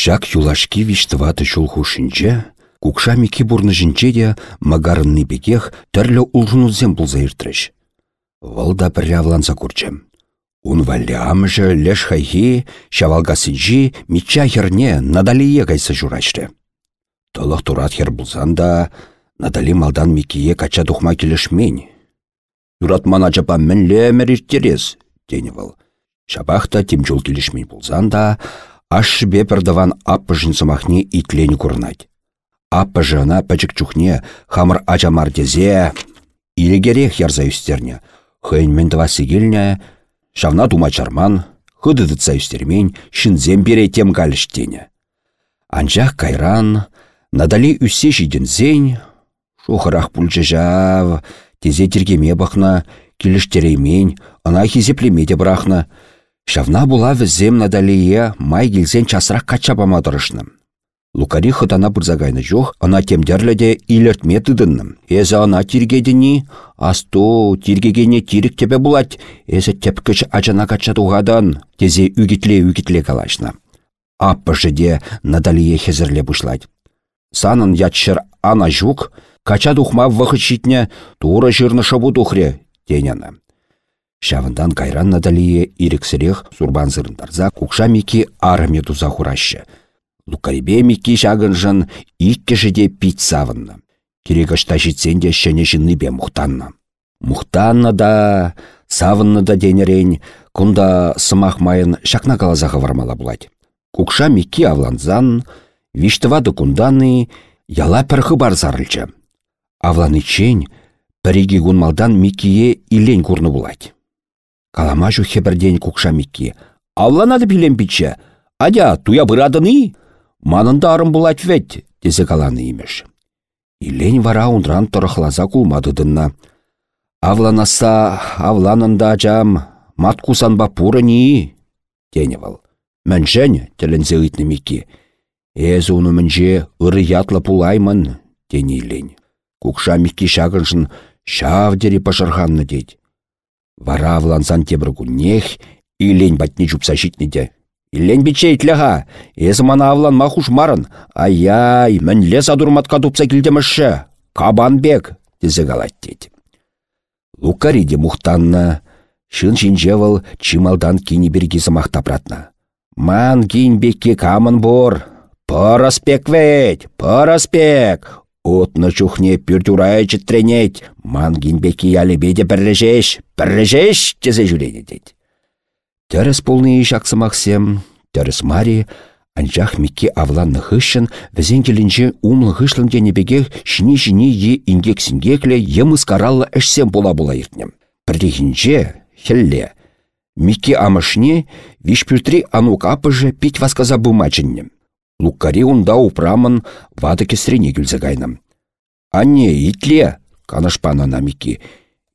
Шак юлашки виштываты шулхушинче, кукша мики бурнышинче де магарынны бекех тірлі улжынузем бұлза иртріш. Валда пірявланса курчем. Ун валямжы леш хайхи, шавалгасынжи митча херне надалие кайса журашты. Толық турат хер бұлзан да, надали малдан микие кача тухма келешмень. Юратман ачапа мінле мериштерес, тені вал. Шабахта темчул келешмень бұлзан да, аш бепердаван аппыжын сымахне итлені курнать. Аппыжына пәчік чухне хамыр ачамар дезе, илегерех ярза үстерне, мен сигілне, Шавна тума чарман, хыдыдытса үстермен, шинзем бере тем галіштене. Анчах кайран, надали үссе зень, шухырах пульчы жав, тезе тергеме бақна, келіштереймен, ана хизеплеме де. Шавна була візем надалие май келзен часырақ качапама тұрышным. Лукари хытана бұрзагайны жоқ, ана темдерлі де илертме тыдынным. Эзі ана тиргедіні, асту тиргегене тирік тебе булать, эзі тепкіш ачана кача туғадан, тезе үгітле-үгітле калашна. Аппышы де Надалие хезірле бұшлать. Санын ятшыр ана жук, кача тухма жырны шабу тухре, тенені. Шавындан кайран Надалие ирексірех сурбан зырындарза кукша мики арме туза хурашы. Лукарибе микки шагынжын иккешеде пить савынны. Керегашта житсенде шәне бе мұқтанны. Мұқтанны да, савынны да денерен, кунда сымақ майын шакна калазағы вармала бұлайды. Кукша микки авланзан, виштывады кунданы, яла пірхі бар зарылчы. Авланы чен, піреги гунмалдан миккие илен курны бұлайды. Калама кукша микки. Авланады білем бітші, адя туя бұрадыны? Манында арым бұл әтвет, десе каланы имеш. Илен вара ундран тұрықлаза кулмадыдынна. Авланаса, авланында жам, маткусан пуры ни, теневал. Мәншән, тілінзе үйтні мекі. Әз уны мінже ұры ятлы пулаймын, тені илен. Кукша мекі шағыншын шавдері пашырғанны дейд. Вара авлансан тебір күннех, илен батне жупса житнеде. Иллен тлеға, езі мана авлан махуш марын, ай-яй, лес адурматқа тупса кабан бек, дезе галать дед. Лукариде мұқтанна, шын жинжевал чималдан кини бергізі мақтапратна. Ман кин бекке камын бор, пораспек ведь, пораспек, Отны чухне пюртурай чітренет, ман беке ялебеде біррежеш, біррежеш, тезе жүрене дед. Тәріс полны жақсымақсем, тәріс мари, анчах микке авланны хышын, візен келінче умлы хышлын денебеге шini-шini е ингексінгекле емыз караллы әшсем бола-бола иртнем. Бірдегінче, хелле, микке амышне вишпюртри анук апыжы пить васказа бумачыннем. Луккари унда упрамын вады кесрене гүлзігайным. Анне, итле, канашпанана микки,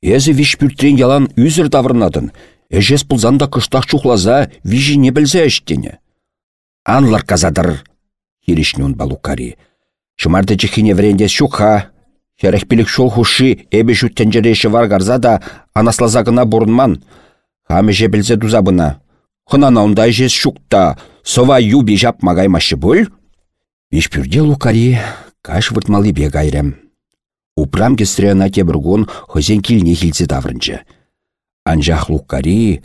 Эзі вишпюртрен ялан үзір давырнадын, Эжес пулзанда кыштақ чухлаза вижі не білзе әштене. Анлар казадыр, хиришнюн балукари. Шымарды чехине вренде шуха, Херехпілік шол хуши эбе жүттенжереші варгарза да анаслазагына бұрынман. Хамеже білзе дузабына. Хынана ондай жес шукта, сова юби жап магаймашы бұл? Вишпюрде лукари, каш выртмалы бегайрем. Упрам кестрена тебіргон хозен килне хилзе даврынчы. Анжақ луккари,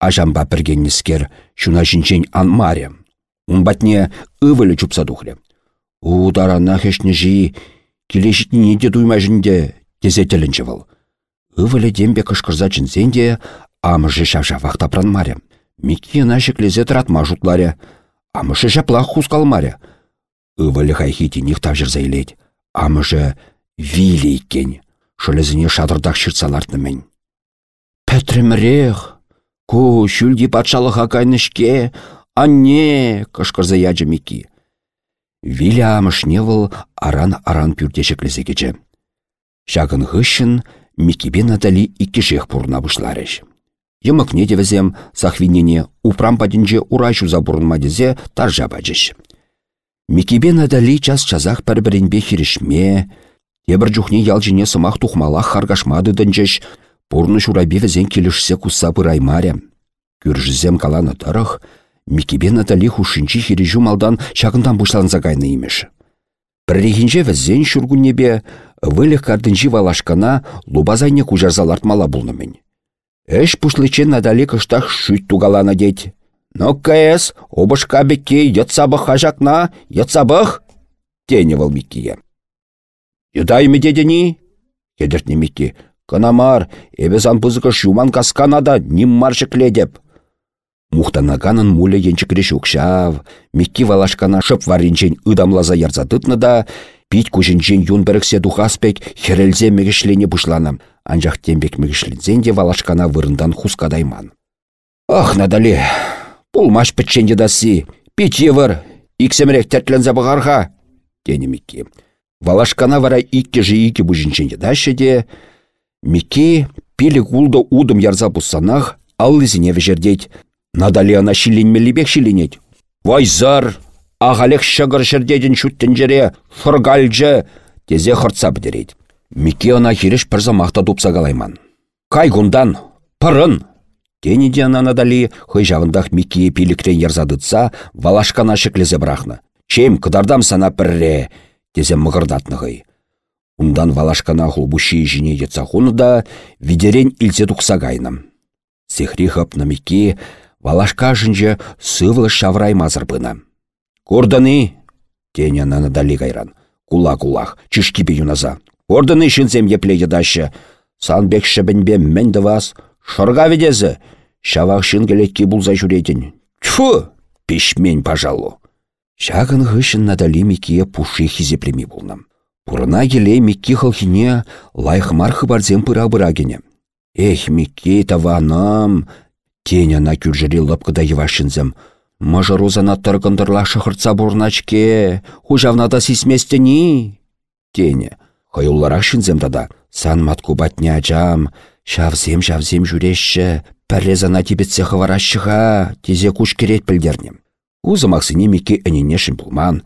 ажамба піргеннескер, шуна жінчен анмаре. Умбатне ывылы чупса духле. Удара хешне жи, келешітні неде дуймажінде тезе тілінчі выл. Дембе кышкырза жінзенде, амыжы шавша вақтапран маре. Микки нашек лезе тратма жутларе. Амышы жаплах хускалмаре. Ывылы хайхити нихтав жүрза илет. Амыжы вилі иккен. Шөлезіне шадырдақ шыртсалартны Пәтрімірех, ку шүлді патшалыға кайнышке, анне, кышқырзы яджы меки. Виля аран-аран пүрдешіклізі кечі. Шағын ғышын Микибе Натали иккешех пурна бұшларыш. Йымық не девізем, сахвинене упрам падінже урайшу забурынма дезе таржа бачыш. Микибе Натали час чазақ пір-бірінбе хирішме, ебір жүхне ялжыне сымақ тухмалақ харгашмады дінжеш, Пурны шурайбе візен келішсе кусса бұраймаря. Күржізем каланы тарах, Микибе Натали хушинчи хири жумалдан шағындан бұшланса кайны имеш. Біррегінже візен шүргүннебе, вылық кардынжи валашкана лубазайне кужарзалартмала бұлнымен. Эш пушлычен Натали кыштах шүт тугалана деть. Но кэс, обышка бекке йытсабық хажакна, йытсабық? Теневал Миккие. Юдайме дедені? Кедіртне Микки. Канамар, эбезан пызықы шуман касканада ниммар ледеп. Мухтанаганын муле енчікреш укшав, Микки валашкана шып варинчен ыдамлаза ярзатытны да, пить кужинчен юн біріксе духаспек херелзе мегішлене бұшланым, анжақ тембек мегішлензен де валашкана вырындан хускадайман. Ах, надали, пулмаш пітченде даси, пить евір, иксемрек тәртлензе бұғарға, дені Микки. Валашкана вара икке жи икке бұжинченде дашы де, Микки пилі кулды удым ярза бұссанақ, аллызіне вежердеть, Надали ана шиленмелебек. Вайзар, ағалек шығыр жердеден шүттін жере, фыргальжы, тезе хыртса бідерет. Мике ана хиреш пірза мақта дупса галайман. Кай гундан, пырын! Кенеде ана Надали хый жағындақ Микке пилікрен ерзадытса, валашкана шеклезе брахны. Чем кыдардам сана пірре, тезе мұғырдатны хый. Ундан валашкана хулбуши жіне етса да, видерен илзе тұқса гайным. Сехри хыпны Микке, Валашка жынжы сывлы шаврай мазырбына. Курдыны, теня наны дали кайран. Кула-кулах, чишкипе юназа. Курдыны шинзем епле едаща. Санбек шыбінбе мәнді вас. Шырға ведезі. Шавақ шын келетке бұлза жүретін. Тьфу, пешмен, пожалу. Шағын ғышын надали мекие пуши хизеплеми болнам. Пурына келе мекки хылхине лайхмар хыбарзем пыра-бырагене. Эх, мекке таванам, Теня на лыпкыда евашынзым. Мажырузана тұргындырла шықыртса бурначке, хужавнада сисместіні. Теня, хайуллара шынзым дада, сан матку батня жам, шавзем шавзем жүрешші, пәррезана тибетсе хыварашшыға, тезе куш керет білдернем. Узы мақсыне меке әненешін бұлман.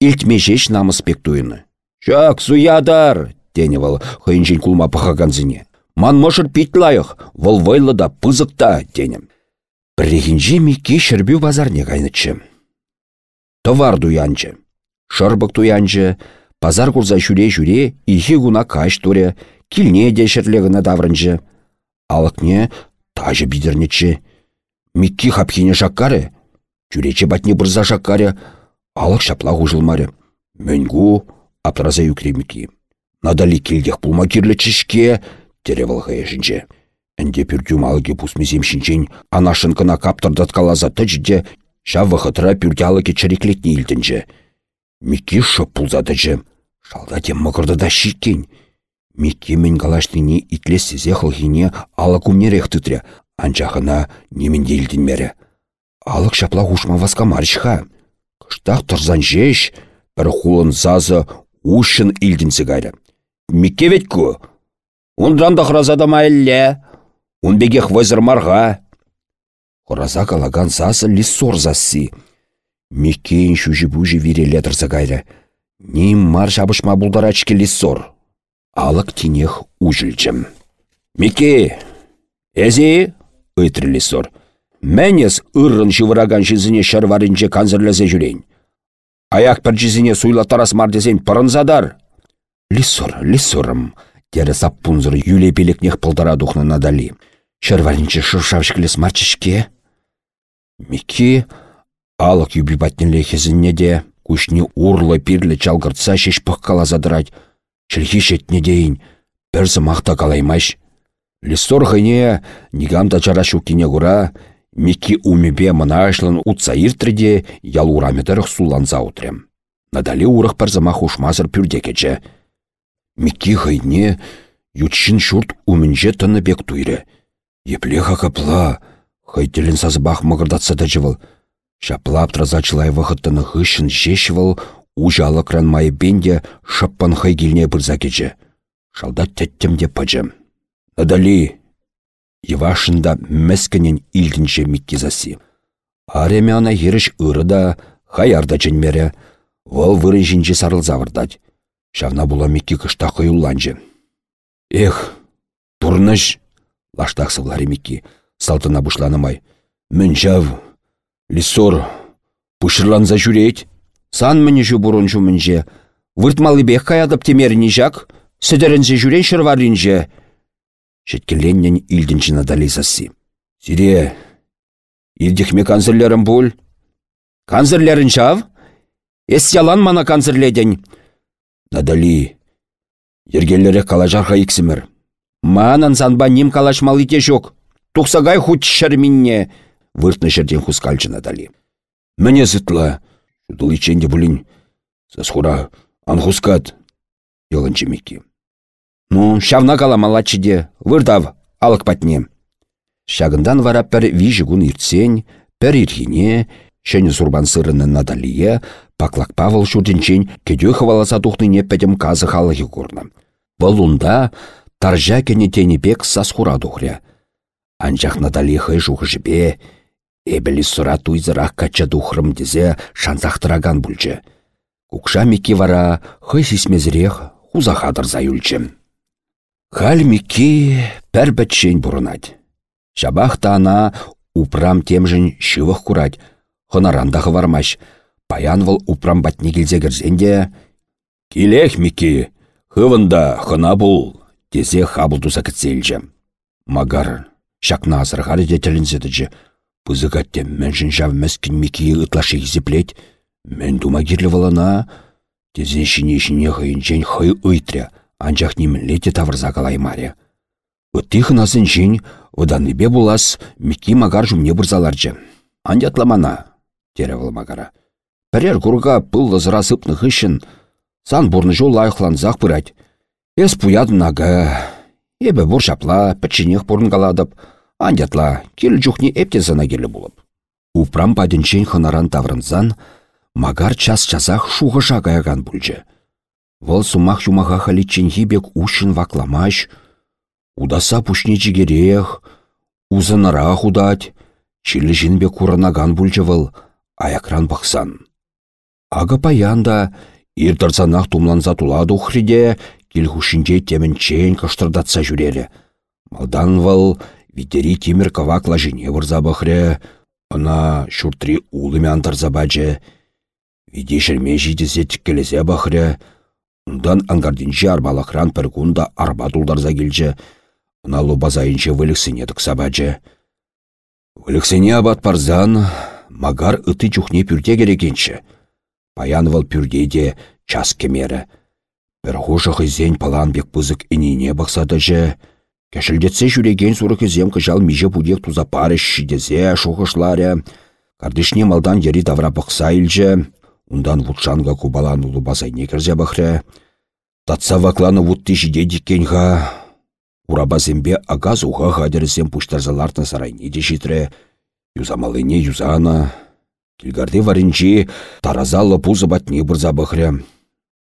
Илтме жеш намыс пек туйыны. Шак, суядар, теневал хайынжен кулма пахаганзыне. Ман мошыр пит лайық, выл да пызықта, денім. Біррегінжі мекке шірбю базарне кайнычы. Товар дуянчы. Шырбық туянчы, базар курза жүре-жүре, ихи гуна каш туре, килне де шірлегіні даврынчы. Алықне тажы бидернечі. Мекки хапхине шаккары, жүрече батне бұрза шаккары, алық шапла ғужылмары. Мөнгу, аптыраза юкремеки. Надали келдех пулма кирлі чишке, теревал хэшінче. Әнде пүрдюм алыге пусмезем шинчен, анашын кына каптырдат калаза тычде, ша вахытыра пүрдялыге чареклетне илдінче. Микки шып пулзадычы. Шалда тем мықырды да шиккен. Микки мен калашныне итлес сезе хылхине алы кумнерех тытря, анчахына неменде илдінмері. Алық шапла хушма васка маршха. Кыштақ тұрзан жеш, бір хулын зазы ушын илдінсі гайры. Микке ветку, Ундан да хразада маэлле. Ун бегех марға. Хураза калаган сасы лиссор засси. Меккейін шүжі бүжі виреле тұрса кайры. Ним мар шабышма бұлдарачке лиссор. Алық тинех ұжылчым. Мекке, әзе, ыйтры лиссор. Мәнес ыррын шывыраган жізіне шарварынче канзырлазе жүрейін. Аяқ бір жізіне суйла тарас мардезен пырынзадар. Лиссор, лиссорым. Саппунзыр юле пелекнех пылдара духна надали. Шерваринче шыршавшкілес марчышке. Мики алық юбі батнеле хезінне де, күшні урлы пирлі чалгыртса шеш пыққала задырать. Шілхи шетне дейін, бірзі мақта калаймаш. Листор ғыне нигамда чара шуккине гура, Мики умебе ашлын утса иртреде ял ураметерых суланза утрем. Надали урых парзамах ушмазыр пюрдекече. Микки хайне ютшин шурт умінже тыны бек туйры. Епле хакапла, хайтелін сазбах мығырдатса да жывыл. Шаплап тразачылай вақыттыны хышын жешівыл, ужалы кран майы бенде шаппан хайгілне бірза кече. Шалдат тәттімде пачым. Надали, Евашында мәскінен илдінше миккизаси. Ареме ана еріш ұры да, хаярда жінмері, вол вырын сарыл завырдать. Шавна була мекки кышта. Эх, турныш, лаштақ сывлары мекки, салтына бушланымай. Мін жав, Лисор, пушырланса жүрейт. Сан мені жу бұрын жумынже. Выртмалы бек каядып темеріне жак, сідерінзе жүрен шырваринже. Шеткеленнен илдінші надализасы. Сире, илдіхме канцерлерім бұл. Канцерлерін жав? Эс ялан мана канцерледен. Надали, ергеллері калажарға иксімір. Манан санба ним калашмалы те жоқ. Тухсагай хуч шәрминне. Выртны жерден хускальчы Надали. Міне зытла. Шудыл иченде бұлін. Сасхура, анхускат. Йолын чемекі. Ну, шавна кала малачыде. Вырдав, алық патне. Шагындан вара пір вижі күн иртсен, пір ирхине, шәне зурбан сырыны Надалия, паклак Павыл шурденчен кеде хваласа тухныне пәдем казы халығы. Бұл таржа кене тенепек сасхура тухря. Анчах Надалия хай жібе, Эбелі сұра туйзырақ кача духрым дезе шанзақтыраган бүлчі. Кукша мекі вара хай сисмезірех хузахадыр заюльчі. Халь мекі пәр бәтшен бұрынад. Шабахта ана упрам темжін шывық курать, хонарандығы вармаш. Паян выл упрам батне келзе кірзенде, Келех мекі, хывында хына бұл, дезе хабылдуза кітселжі. Магар, шакна азырғары детелінзедіжі, Пызыкатте мэншін жав мәскін мекие ытлашы езеплет, мэн дума кирлі валана, тезен шине шине хыйынчен хый ыйтря, анчах нимлете тавырза калаймаре. Үтті хынасын жин, бе булас, меки магар жумне бұрзаларчы. Андятламана, тере выл магара. Пәрер курга пыл лызыра сыпны хышын, сан бурны жол лайықланзақ пырать. Пуят нага, эбі бұр шапла, пәтчінех бұрын каладып, Андятла, кел жүхне эпте зана келі болып. Упрам падінчен хынаран таврынзан, магар час часах шуғыша каяган бүлчі. Вăл сумах юмаға халитчен хибек ушын вакламаш, удаса пушне жігерех, узынара худать, чилі жінбе куранаган бүлчі вăл, аякран бақсан. Ага паянда, иртарсанах тумланса туладу хриде, килхушинче темінчен кыштырдатса жүрері. Малдан вăл Витери тимір кавак лажине вырза бахре, ына шуртри улыме антарза бачы. Виде шерме жидесе тіккелесе бахре, Ундан ангардинче арбалахран пір кунда арба тулдарза келчі. Ына лобазайынче выліксіне тықса бачы. Выліксіне абат парзан, магар ыты чухне пюрте керекенчі. Паян вал пюрдеде час кемері. Бір хушық изен палан бек пызык инине бақсадыжы. Кәшілдетсе жүреген сұрық зем жал меже будек туза парыш шидезе шоғышларе. Кардышне малдан ери давра бұқса илже. Ундан вудшанға кубалан улы базайне кірзе бақре. Татса вакланы вудты жиде диккенға. Урабазембе агаз уға ғадерізем пуштарзалартын сарайне де житре. Юзамалыне юзана. Килгарды варинчи таразалы пузы батне бұрза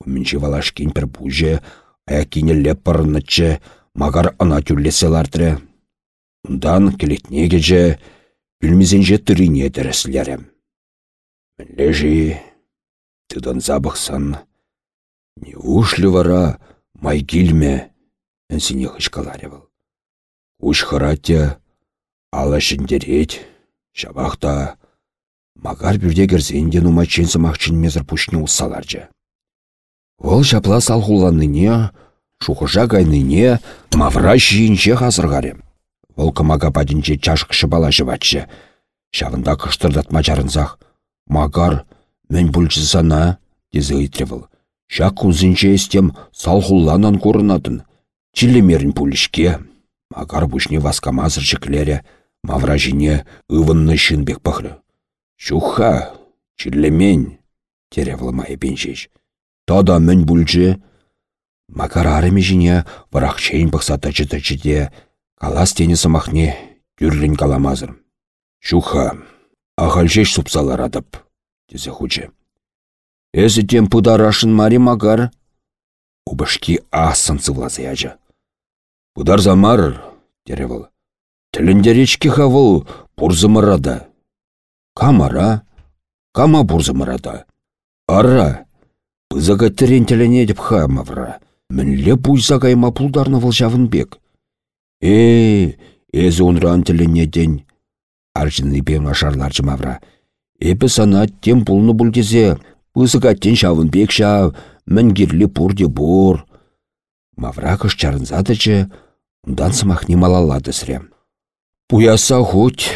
бақре. Умінчі валашкен пір пуже, аякине леп парынычы, магар ана тюллесе лартры. Ундан келетне кеже, үлмізенже түріне дәріслері. Лежи, тыдан забықсан, не ушлі вара май килме, әнсіне хышкаларе был. Уш харатя, ала шындерет, шабақта, магар бүрде керзенде нумачен самақчын мезір пушне ұсаларжы. Ол шапла салхуланыне, Шухыжа кайныне мавра жиінче хазырғаре. Ол кымага падінче чашқышы бала жыватшы. Шағында кыштырдатма жарынзақ. Магар, мен сана, дезі ыйтревыл. Шақ кузынче естем салхулланан көрінатын. Чилемерін пулішке. Магар бұшне васкамазыр жіклері. Мавра жине ывынны шынбек пахры. Шуха, чилемень, теревлы майы. Тада мен бүлчі, Макар арыме жіне чейін бұқса тачы-тачыде, калас тені сымахне түррін каламазыр. Шуха, ағалжеш супсалар адып, дезе хучы. Эзі тем пұдарашын мари магар, убышки асын цывлазы яжы. Пұдар замар, деревіл, тілінде речки хавыл бұрзымырада. Камара, кама бұрзымырада. Ара, тірен тіліне деп хамавра. Мінле буйса кайма пулдарны вăл бек. Э, эзі унран тіліне ден. Аржыны бен ашарларчы мавра. Эпі сана тем пулны бұлдезе, пызыгаттен шавын бек шав, мәнгерлі пурде бур. Мавра кыш чарынзадычы, ундан сымахни малалады сіре. Пуяса хуть,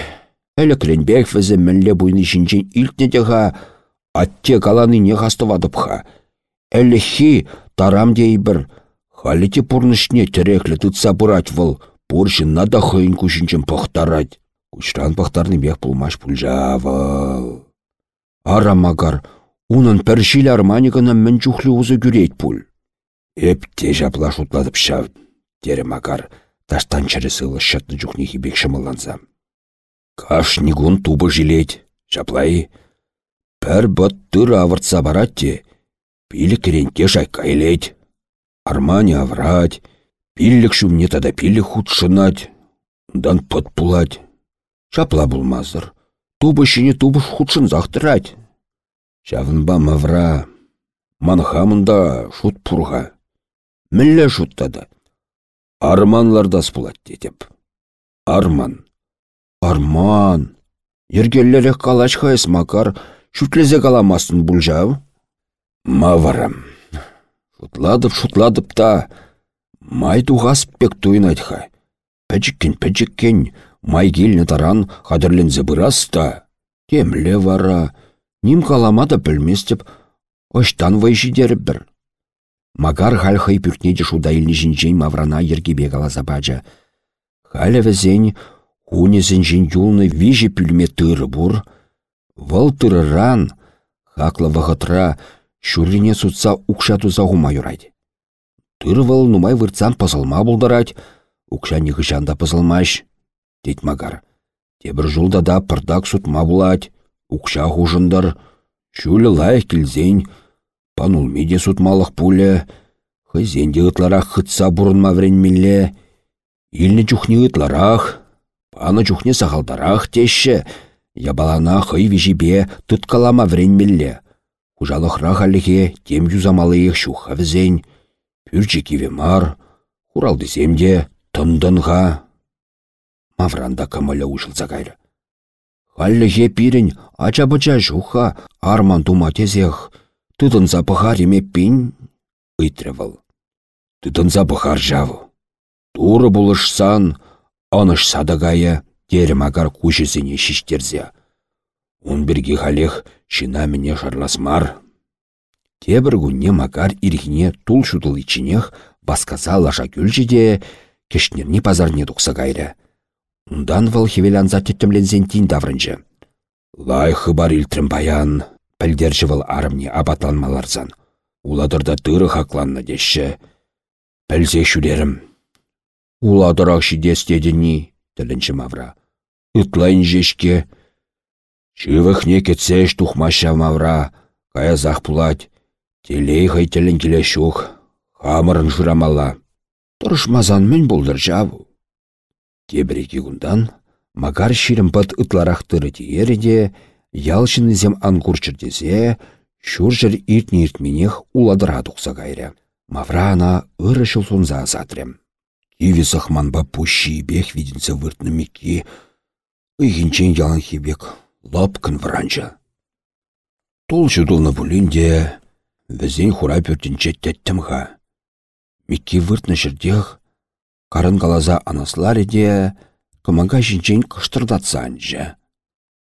әлі кренбек візі илтне деға, атте каланы не. Әлі хи тарам дейбір, халите пурнышне тереклі тұтса бұрать выл, пуршынна да хыйын күшінчен пықтарать. Күшран пықтарны бек пулмаш пульжавыл. Ара магар, унын пәршіл арманикына мін чухлі узы күрейт пуль. Эп те жапла шутладып шав, тере магар, таштан чәрі сылы шатны жүхне хибек шымыланса. Каш нигун тубы жилеть, жаплай. Пәр бұт тұр авыртса баратте, пилі керенке шайкайлеть. Армани аврать, пиллік шумне тада пилі худшынать, дан пыт. Шапла булмазыр, тубы шіне тубыш худшын зақтырать. Шавынба мавра, манхамында шут пурға. Мілле шуттады. Арманлардас пулат детеп. Арман. Арман. Ергеллері хайс макар, шутлезе каламасын бұлжау. Маварам. Шутладып, шутладып та, май туғас пек туйнайтха. Пәчіккен, пәчіккен, май келіні таран қадірлензе бұрас та. Темле вара, ним каламада білместіп, оштан вайши деріп бір. Магар хал хай пүртнеде шуда илні жінжен маврана ергебе каласа бача. Халя візен, хунезен жін юлны вижі пүлме тыры бұр. Вăл тырыран, вағытра, шүррине сутса укша туза хума юрать. Тыры вăл нумай выртсан пызылма булдырать, укша нихышанда пызылмаш, дед магар. Тебір жулда да пырдак булать, укша хужындар, шүлі лайық келзен, панулмиде сутмалық пуле, хызенде ытларах хытса бұрынма вренмелле, илні чухне ытларах, паны чухне сахалдарах теші, ябалана хый вижибе тұткалама вренмелле. Хужалықрақ аліге тем юзамалыйық шуха візен, пүрчі киве мар, хуралды земде тындынға. Мавранда камаля ушылса кайры. Халліге пирін ача-быча жуха арман тума тезех, тыдынса пăхар еме пин, ыйтрывал. Тыдынса пăхар жаву. Туры булышсан, аныш садагая, терем агар кучесене шиштерзе. Он бірге халех шина мене шарласмар. Тебір күнне макар ирхне тул шутыл ичінех басказа лаша күлжі де кешнерні пазарне тұқса кайры. Ундан вăл хевелянса теттемленсен тин даврынчы. Лай хыбар илтрім баян, пәлдерші вăл арымне абатланмаларзан. Уладырда тыры хакланны деші. Пәлзе шүлерім. Уладырақ шидестедіні, тілінші мавра. Ытлайын жешке. Шывықне кетсеш тухмаша мавра, кая зах пулать. Телей хайтелін келе шух, хамырын жырамала. Тұрышмазан мен болдыр жаву. Тебірекі күндан, магар ширім пыт ытларақтыры тиереде, ялшынызем ангурчырдезе, шүржір иртні иртменех уладыра тұқса кайры. Мавра ана ырышыл сунза азатрем. Иви сахманба пущи бех виденсе выртны ыйхинчен ялан хибек лапкын вранча. Тол жудулны булинде, візен хура пөртінче тәттімға. Микки выртны жердех, карын калаза анаслар еде, кыманға жинчен кыштырдатса анжа.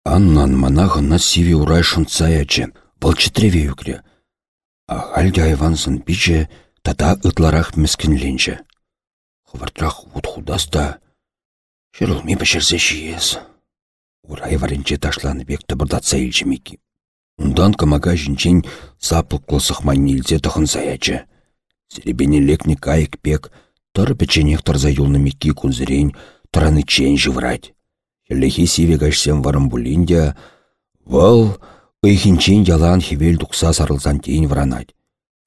Аннан манағына сиви урай шынца яче, бұл чітреве юкре. Ахальде айвансын биче, тата ытларах міскінленче. Хвартрах вуд худаста, шырылми бішірсе шиес. Урай варенче ташланы бек табырдатса илчемеки. Ундан камага жінчен саплық қылсық маннилзе тұхын саячы. Серебене лекне кайык пек, тыр печенех тарза юлны мекки кунзырень, тұраны чен жыврать. Лехи сиве гашсем варым булинде, вăл ыйхинчен ялан хевел дұқса сарылзан тейін вранать.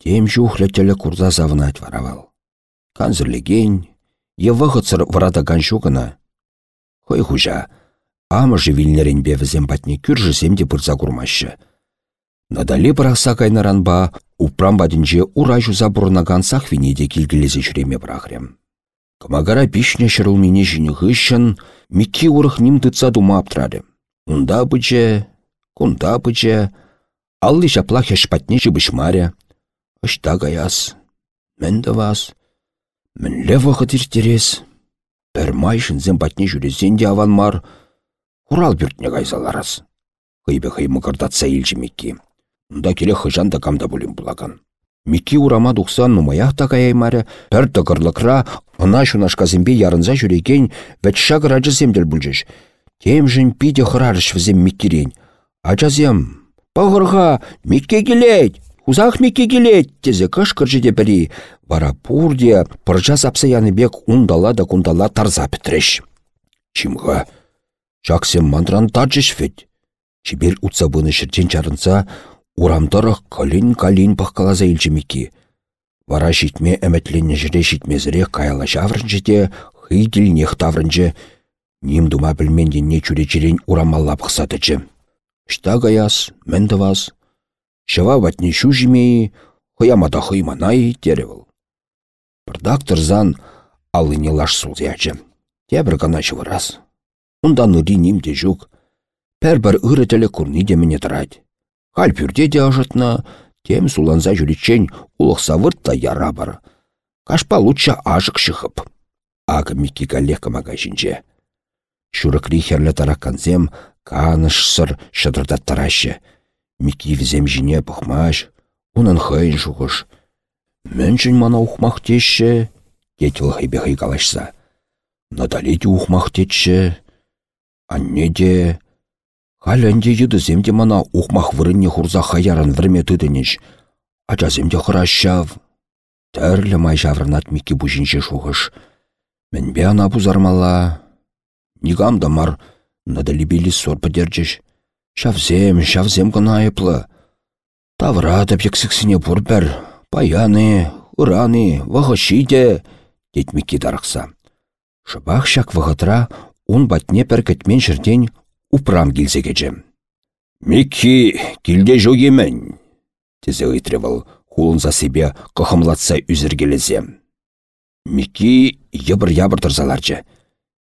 Тем жухля теле курза завнать варавал. Канзырлеген, еввахыцыр варада ганшугына. Хой хужа, амыжы вилнерен бевізем патне күржісем де бұрза курмашы. Надали бірақса кайнаранба, упрам бадінже ура жуза бұрынаган сахвинеде келгілезе жүреме бірақрем. Камагара пишне шырылмене жіне ғышын, микки урых ним тыца дума аптырады. Унда быче, кунда пыче, алли шаплах яшпатне жібішмаря. Ышта гаяс, мінді вас, мінле вақыт иртерес. Бір майшын зен патне жүрезен де аванмар, Хурал бүртне кайсаларас. Хыйбе хый мыкырдатса илчі Микки. Унда келе хыжан да камда бұлін бұлаган. Микки урама дұқсан нумаях та каяймары, пір тықырлықра, ына шунашказымбе ярынза жүреген вәтша гырачы земдел бұлжыш. Тем жын пиде хырарыш візем Миккирен. Ачазем, пағырға, Микке келет, Хузах Микке келет, тезе кышкыр жеде бірі. Вара пурдия, пыржа сапса яныбек ундала да кундала тарза бітреш. Чимға, Жаксем мандран таджыш фет. Чибер утса бұны шырчен чарынса, урамдырық калин-калин паққалаза илчімекі. Вара житме әмәтленне жіре житмезіре каяла жаврын жете, хыйділ нех таврынжы, ним дума білменденне чүре жирен урамалла пықсатычы. Шта гаяс, мәнді вас. Шыва ватне шу жимей, хыямада хыйманай. Бірдак тұрзан алыне лаш сулзячы. Тебір гана. Ундан ұри немде жүк. Пәр-бір ұры тілі күрні деміне тұрайды. Хал пүрде де ажытна, тем суланза жүречен улықса та яра бар. Кашпа лучша ажық шығып. Ағы микки галеқа магазинже. Шурықри херлі тараканзем каныш сыр шыдырдат тарашы. Микки візем жіне бұқмаш, унын хайын жуғыш. Мөншін мана ухмақ теші, детіл хайбе хай калашса. Надали де ухмақ теші, Анне де... Халенде едіземде мана ухмах вырынне хурза хаярын вірме түдінеш. Ачаземде хыращав. Тәрлі май жаврынат микки бұжынше шуғыш. Мінбе ана бұзармала. Нигам да мар надали били сор подержиш. Шавзем, шавзем гына айыплы. Тавра да пексіксіне бұрбәр. Паяны, ұраны, вағышиде. Дет микки дарықса. Шыбақ шак вағытра ун батне пәркетмен жерден упрам келзегеже. Микки килде жогемен, тезе ыйтревал за себе кохымлатса үзіргелезе. Микки ебір-ябір тұрзаларчы.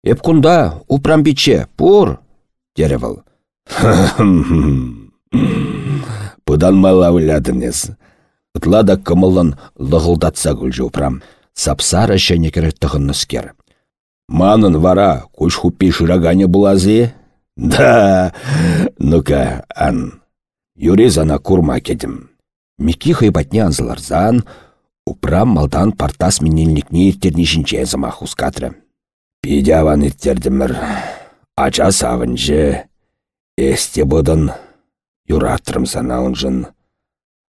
Эп кунда, упрам биче, пур, деревал. Пыдан мала ойладыныз. Ытлада кымылын лығылдатса күлжі упрам. Сапсара шәнекері тұғынныскер. Манын вара куш хуппи шырагане булази? Да, ну-ка, ан. Юрезана курма кедім. Мики хайбатне анзыларзан, упрам малдан партас минелникне иртерні жінче замах ускатры. Пидяван иртердімір. Ача савынжы. Эсте бұдын. Юратрым санаунжын.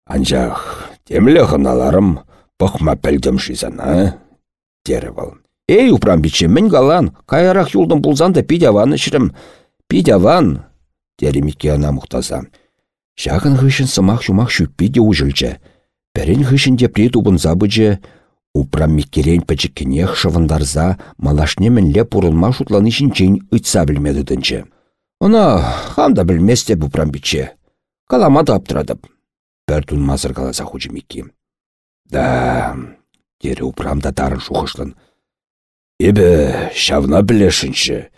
Анжақ, темлі ғыналарым, пықма пәлдім шизана. Дері. Эй, упрам биче, мін галан, кайрақ юлдың бұлзанда пидяван ішірім. Пидяван, теремикке ана мұқтаза. Шағын ғышын сымақ шумақ шүппі де ұжылчы. Пәрін ғышын депре тубын упрам шывындарза малашне мінле пұрылма шутланы шинчен ұйтса білмеді. Она хамда білместе упрам биче. Калама да аптырадып. Пәр тұн мазыр қаласа хұжы микки. Да, дарын шуғышлын. Эбі шавна білешінші.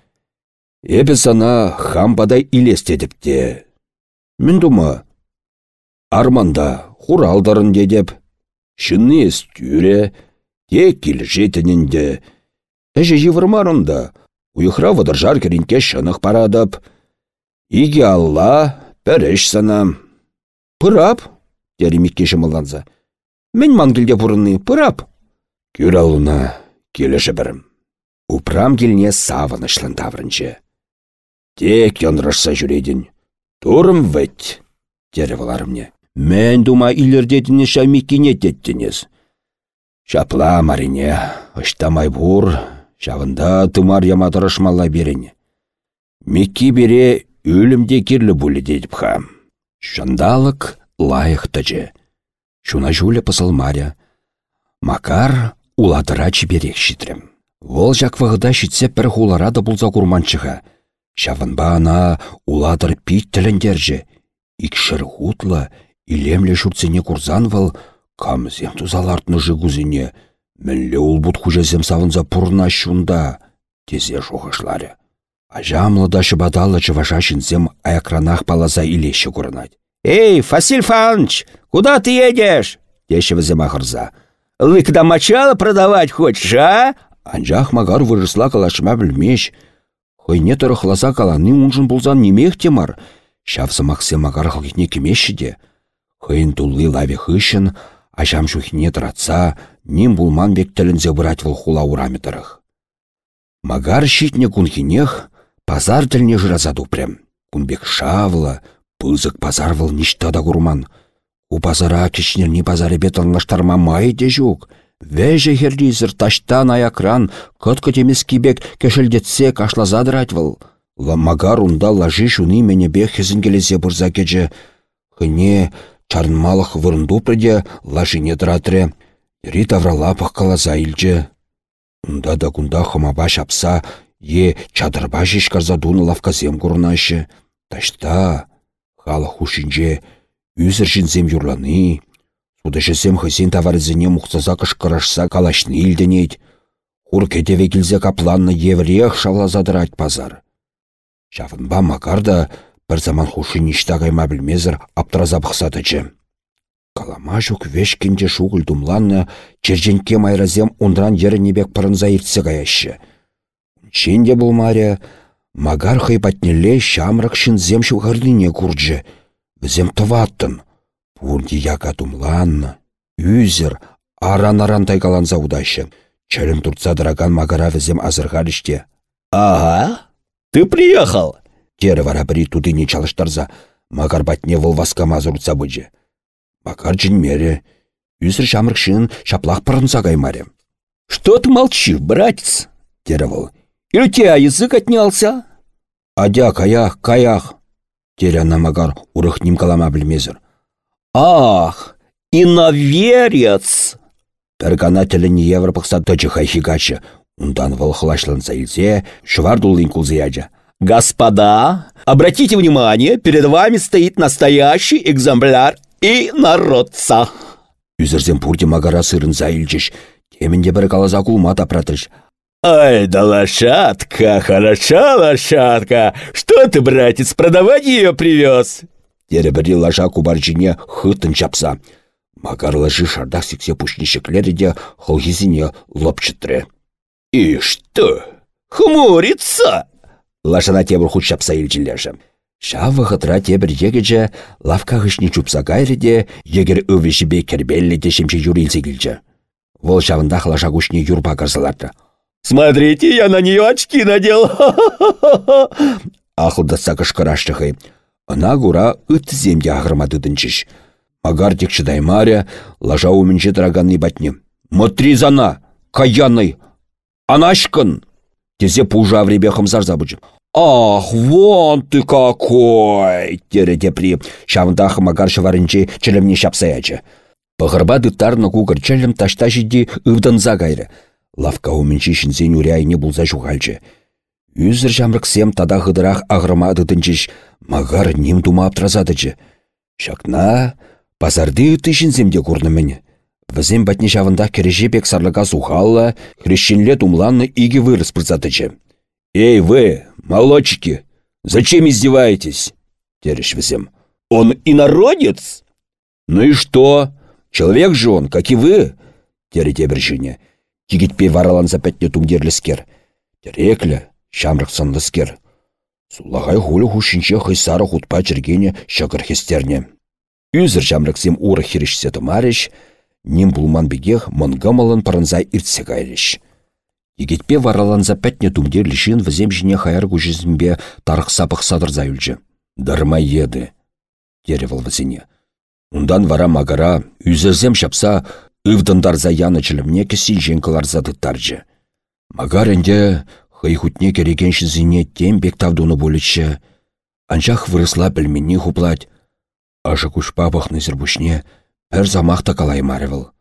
Эбі сана хамбадай илестедіпте. Мін дума. Арманда хуралдарын дедеп. Шынны тюре, те жетінінде. Әжі живырмарында. Уйықра вадыржар керінке шынық парадып. Иге алла, пәріш сана. Пырап, теремекке шымыланза. Мен мангілде бұрынны, пырап. Кюр алына, келеші бірім. Упрам келіне савынышлын таврынчы. Тек йонрышса жүредін. Турым вәт, дері мне. Мен дума илердетіні шамиккене теттінес. Шапла марине, ұштамай бур, шавында тумар яматырышмалла беріне. Микки бере өлімде керлі бұлі дедіп хам. Шандалық лайық тәжі. Шуна жулі пысылмаря. Макар уладыра чиберек шитрем. Вол жақвығыда шитсе бір хуларады бұлза курманчыға. Шавынба ана уладыр пит тіліндерже. Икшір хутлы, илемле шурцене курзан выл, камзем тузалартны жығузіне. Мінле ұл бұт хужезем савынза пұрна шунда, тезе жоғышлары. Ажамлы да шыбадалы чываша шинзем аякранах палаза илеші курнать. «Эй, Фасиль Фанович, куда ты едешь?» Теща візем ахырза. «Лык до мочала продавать хочешь, а?» Анжах магар вырысла калашма білмеш. Хойне тұрықласа каланы унжын бұлзан немех темар. Шавсы максе магар хылгіне кемеші де. Хойын тулы лаве хышын, ажам шухне тұратса, ним булман бек тілінзе бұрать выл хула ураметырых. Магар щитне кунхинех, пазар тіліне жыраза дупрем. Кунбек шавла, пызык пазар выл ништа да курман. У пазара кичнерни пазаре бетонлаштарма май де жук. Вәжі херлизір таштан аякран, кытка темес кибек кешелдетсе кашлазадырать выл. Ламагар унда лажи шуны мене бек хезін келесе бұрза кече. Хыне чарнмалық вырынду преде лажине дыратре. Ри тавралапах калаза илче. Унда да кунда хымаба шапса, е чадырба шишкарза дуны лавказем курнашы. Ташта, хала хушинже, үзір жінзем юрланы. Судышысем хысен таварызыне мұқсаза кышкырашса калашны илденет. Хур кетеве келзе капланны евреях шавлазадырать пазар. Шавынба макарда бір заман хушин ишта кайма білмезір аптыраза бұқсадычы. Жүк вешкенде шуғыл думланны, черженке майразем ундран ерінебек пырынза иртсе каяшы. Ченде булмаря, магар хайпатнеле шамрак шинзем шуғардыне. Візем тываттын. Пурди яка думланны. Үзір, аран-аран тайкаланса удашы. Чәрін туртса дыраган магара візем азырғарыште. Ага, ты приехал. Тері вара бірі тудыне чалыштарза. Магар батне выл васкама зұртса бұджы. Макар мере. Үзір шамрыкшын шаплақ пырынса каймаре. Что ты молчишь, братец? Тері выл. Или тебя язык отнялся? Адя каях, каях. Тері ана магар урых калама білмезір. Ах, иноверец! Пәргана тіліні Европақса төчі хайхигачы. Ундан выл хылашланса илсе, швардулын кулзыяджа. Господа, обратите внимание, перед вами стоит настоящий экземпляр инородца. Үзірзен пурде магара сырын заилчеш. Темінде бір калаза кулма тапратыш. Ай да лошадка, хороша лошадка. Что ты, братец, продавать ее привез? Тере бірі лаша кубарчине хытын чапса. Магар лажы шардақ сіксе пушнишеклері де хылгизине лопчытры. И что? Хмурится? Лашана тебір худ чапса илчіллерші. Шавы хытра тебір егеже лавка хышни чупса кайрыде егер өвеші бе кербелі де шемші юрилсе келчі. Вол шавындақ лаша кушне юрба карсаларды. Смотрите, я на нее очки надел. Ахылдаса кышкырашчықы. Ына гура ыт земде ағырмады дынчыш. Магар тек шыдаймаря, лажа умінче драганный батне. Смотри зана, каяный, анашкын. Тезе пужа авребе хымзар забыжы. Ах, вон ты какой! Тере депри, шавындах магар шыварынче челемне шапсаячы. Пығырба дыттарны кугыр челем ташта жиди ывдынза гайры. Лавка умінче шинзен уряйне булза. Үзір жамрықсем тада ғыдырақ ағырма дыдынчыш, магар ним дума аптразадычы. Шакна, пазарды тышінземде курнымын. Візем батне шавында кереже бек сарлыға сухалла, хрещенле думланны иге вырыс пырзадычы. «Эй, вы, молодчики, зачем издеваетесь?» Тереш візем. Он инородец? «Ну и что? Человек же он, как и вы!» Терете біршіне. Кигітпе вараланса пәтне тумдерліскер. Шамрық санлыскер. Сулағай хулі хушинче хыйсары хутпа чергене шагыр хестерне. Үзір жамрықсем уры хирішсе тымарыш, нем булман бігех мұнгамалын парынза иртсе кайрыш. Егетпе вараланза пәтне тумдер лишин візем жіне хайыр күжізімбе тарық сапық садырза үлжі. Дарма еді, деревіл візіне. Ундан вара магара, үзірзем шапса, ывдындарза яны чілімне кесін женкаларза дыттаржы. Магар энде хый хутне кереген шізіне тем бек тавдуны болычы. Анчах вырысла пілменне хуплать. Ашы кушпа бахны зірбушне, пәр замақта калай марывыл.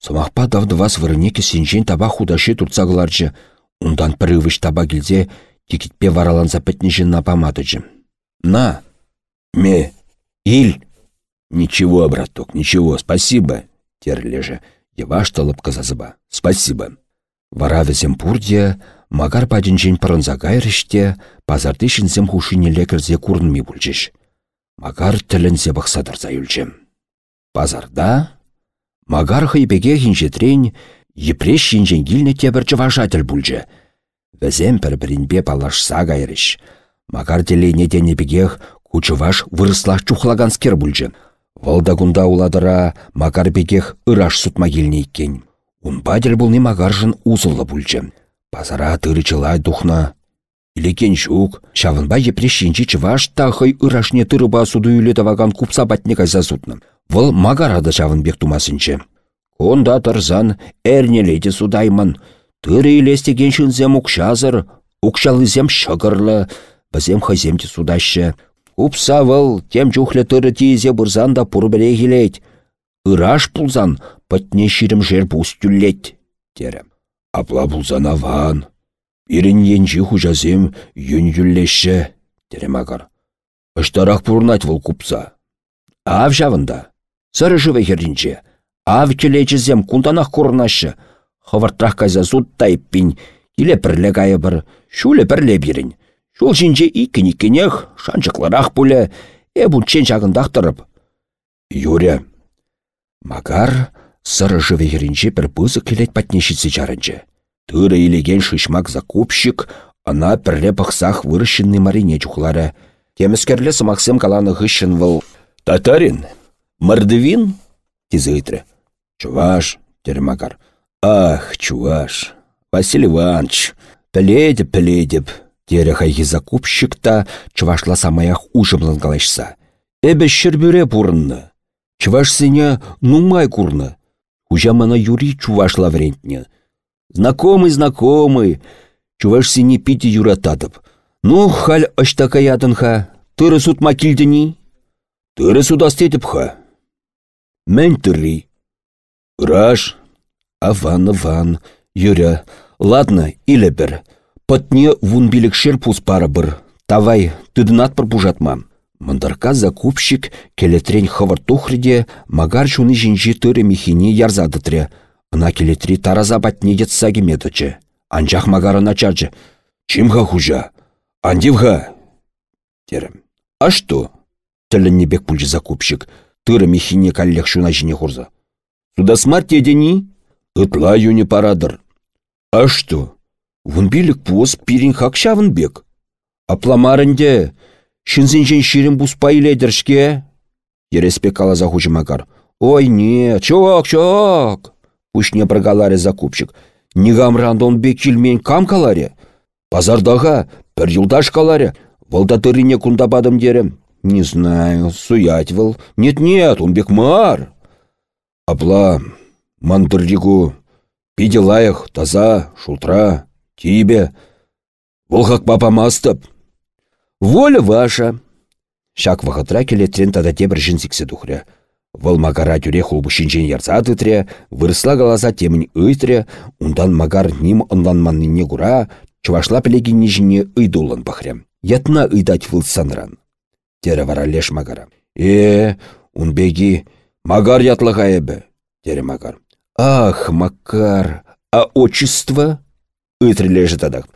Самақпа давдывас вырыне кесенжен таба худашы турцағыларчы. Ундан пірывыш таба келзе, текітпе вараланса пәтнежен напамадычы. На, ме, ил. Ничего, браток, ничего, спасибо. Терлежі, еваш талып казазыба. Спасибо. Вара візем пурде, Магар пачынчен пырынса кайрыште, пазарты шинзем хушине лекірзе курнми бүлчеш. Магар тілінзе бұқсадырза үлчем. Пазарда? Магар хайбеге хинжетрен, епреш шинжен гилне тебір чывашатель бүлче. Візем пір-бірінбе палашса кайрыш. Магар телене денебегех кучываш вырыслаш чухлаганскер бүлче. Валда кунда уладыра Магар бегех ыраш сутма келне иккен. Унпадел бұлны магаржын узылы бүлче. Пазара тырычылай духна. Илекен шук, шавынба епрешінчі чываш тахай ырашне тырыба суду үйлі таваган купса батне кайса сутны. Вăл магарады шавынбек тумасынче. Онда тырзан әрнеледе судаймын. Тыры илестеген шынзем укшазыр, укшалызем шығырлы, бізем хаземте судашы. Купса вăл тем чухлі тыры тизе бұрзан да пұрбіре келет. Ыраш пулзан патне жер түллет. Терем. Апла пулзан аван. Ирін енжі хужазем юн юллеші. Терем агар. Ыштарақ пұрнать вăл купса. Ав жавында. Сыры живе хердинче. Ав келечізем кунтанах курнашы. Хывыртрах кайза суд тайппин. Келе пірле кайы бір. Шуле пірле бірін. Шул жинче иккен-иккенех, шанчықлырақ пуле, эбунчен жағындақтырып. Юре. Макар сыры живе херінче бір бызы келет патнешітсе жарынче. Тыры илеген шишмак закупщик, ана пірле пықсах вырышынны марине чухлары. Теміскерлі сымақсым каланы ғышын. Татарин, мордвин? Тизытры. Чуваш, термакар. Ах, чуваш. Василий Иванович, піледіп, піледіп. Тере хайхи закупщик та чувашла самаях ужымлын калашса. Эбе шербюре бұрынны. Чуваш сене нумай курны. Мана юри чувашла врентне. Знакомый, знакомый. Чуваш сене пити юратадып. Ну, халь аштака ядынха. Тыры сутма килдені? Тыры судастетіп ха. Мен тырри. Раш. Аван, аван. Юря. Ладно, иле бір. Патне вун билік шер пус пара бір. Тавай, тыдынат бір пужатма. Мындарка закупщик келетрен хывыр тухриде магар чуны жинжи тыры михини ярзадытре. Ына келетри тараза батне етса кемедічі. Анчах магарына чарчы. Чимха хужа? А что? Тілінне бек пульчы закупщик. Тыры михине каллех шуна жине хурза. Суда смарт едени? Ытла юни парадыр. А что? Вун билік пуыз пирин хакшавын бек. Апламарынде, шынзінжен ширин буспа иледіршке? Ереспек калаза хучымакар. Ой, не, чок, чок. Пушне біргаларе закупщик. Нигамрандон бек килмен кам каларе? Пазардаға бір юлдаш каларе. Валда тырине кундабадым дерем. Не знаю, суять выл. Нет-нет, он бек мар. Апла, мандырригу, пиделаях, таза, шултра, тибе. Волхак папа мастып. Воля ваша. Шак вахытра келетрен тада тебір жінсіксе духря. Вăл магара тюре хулбу шинчен ярса тытре, вырысла галаса темін ыйтре, ундан магар ним ынланманныне кура, чувашла пілегінне жіне ыйдулын пахрем. Ятна ыйдать выл санран. Тере вара леш магара. Э, унбеги, магар ятлыға эбі. Тере магар. Ах, Макар, а отчество? Ытры лежит адак.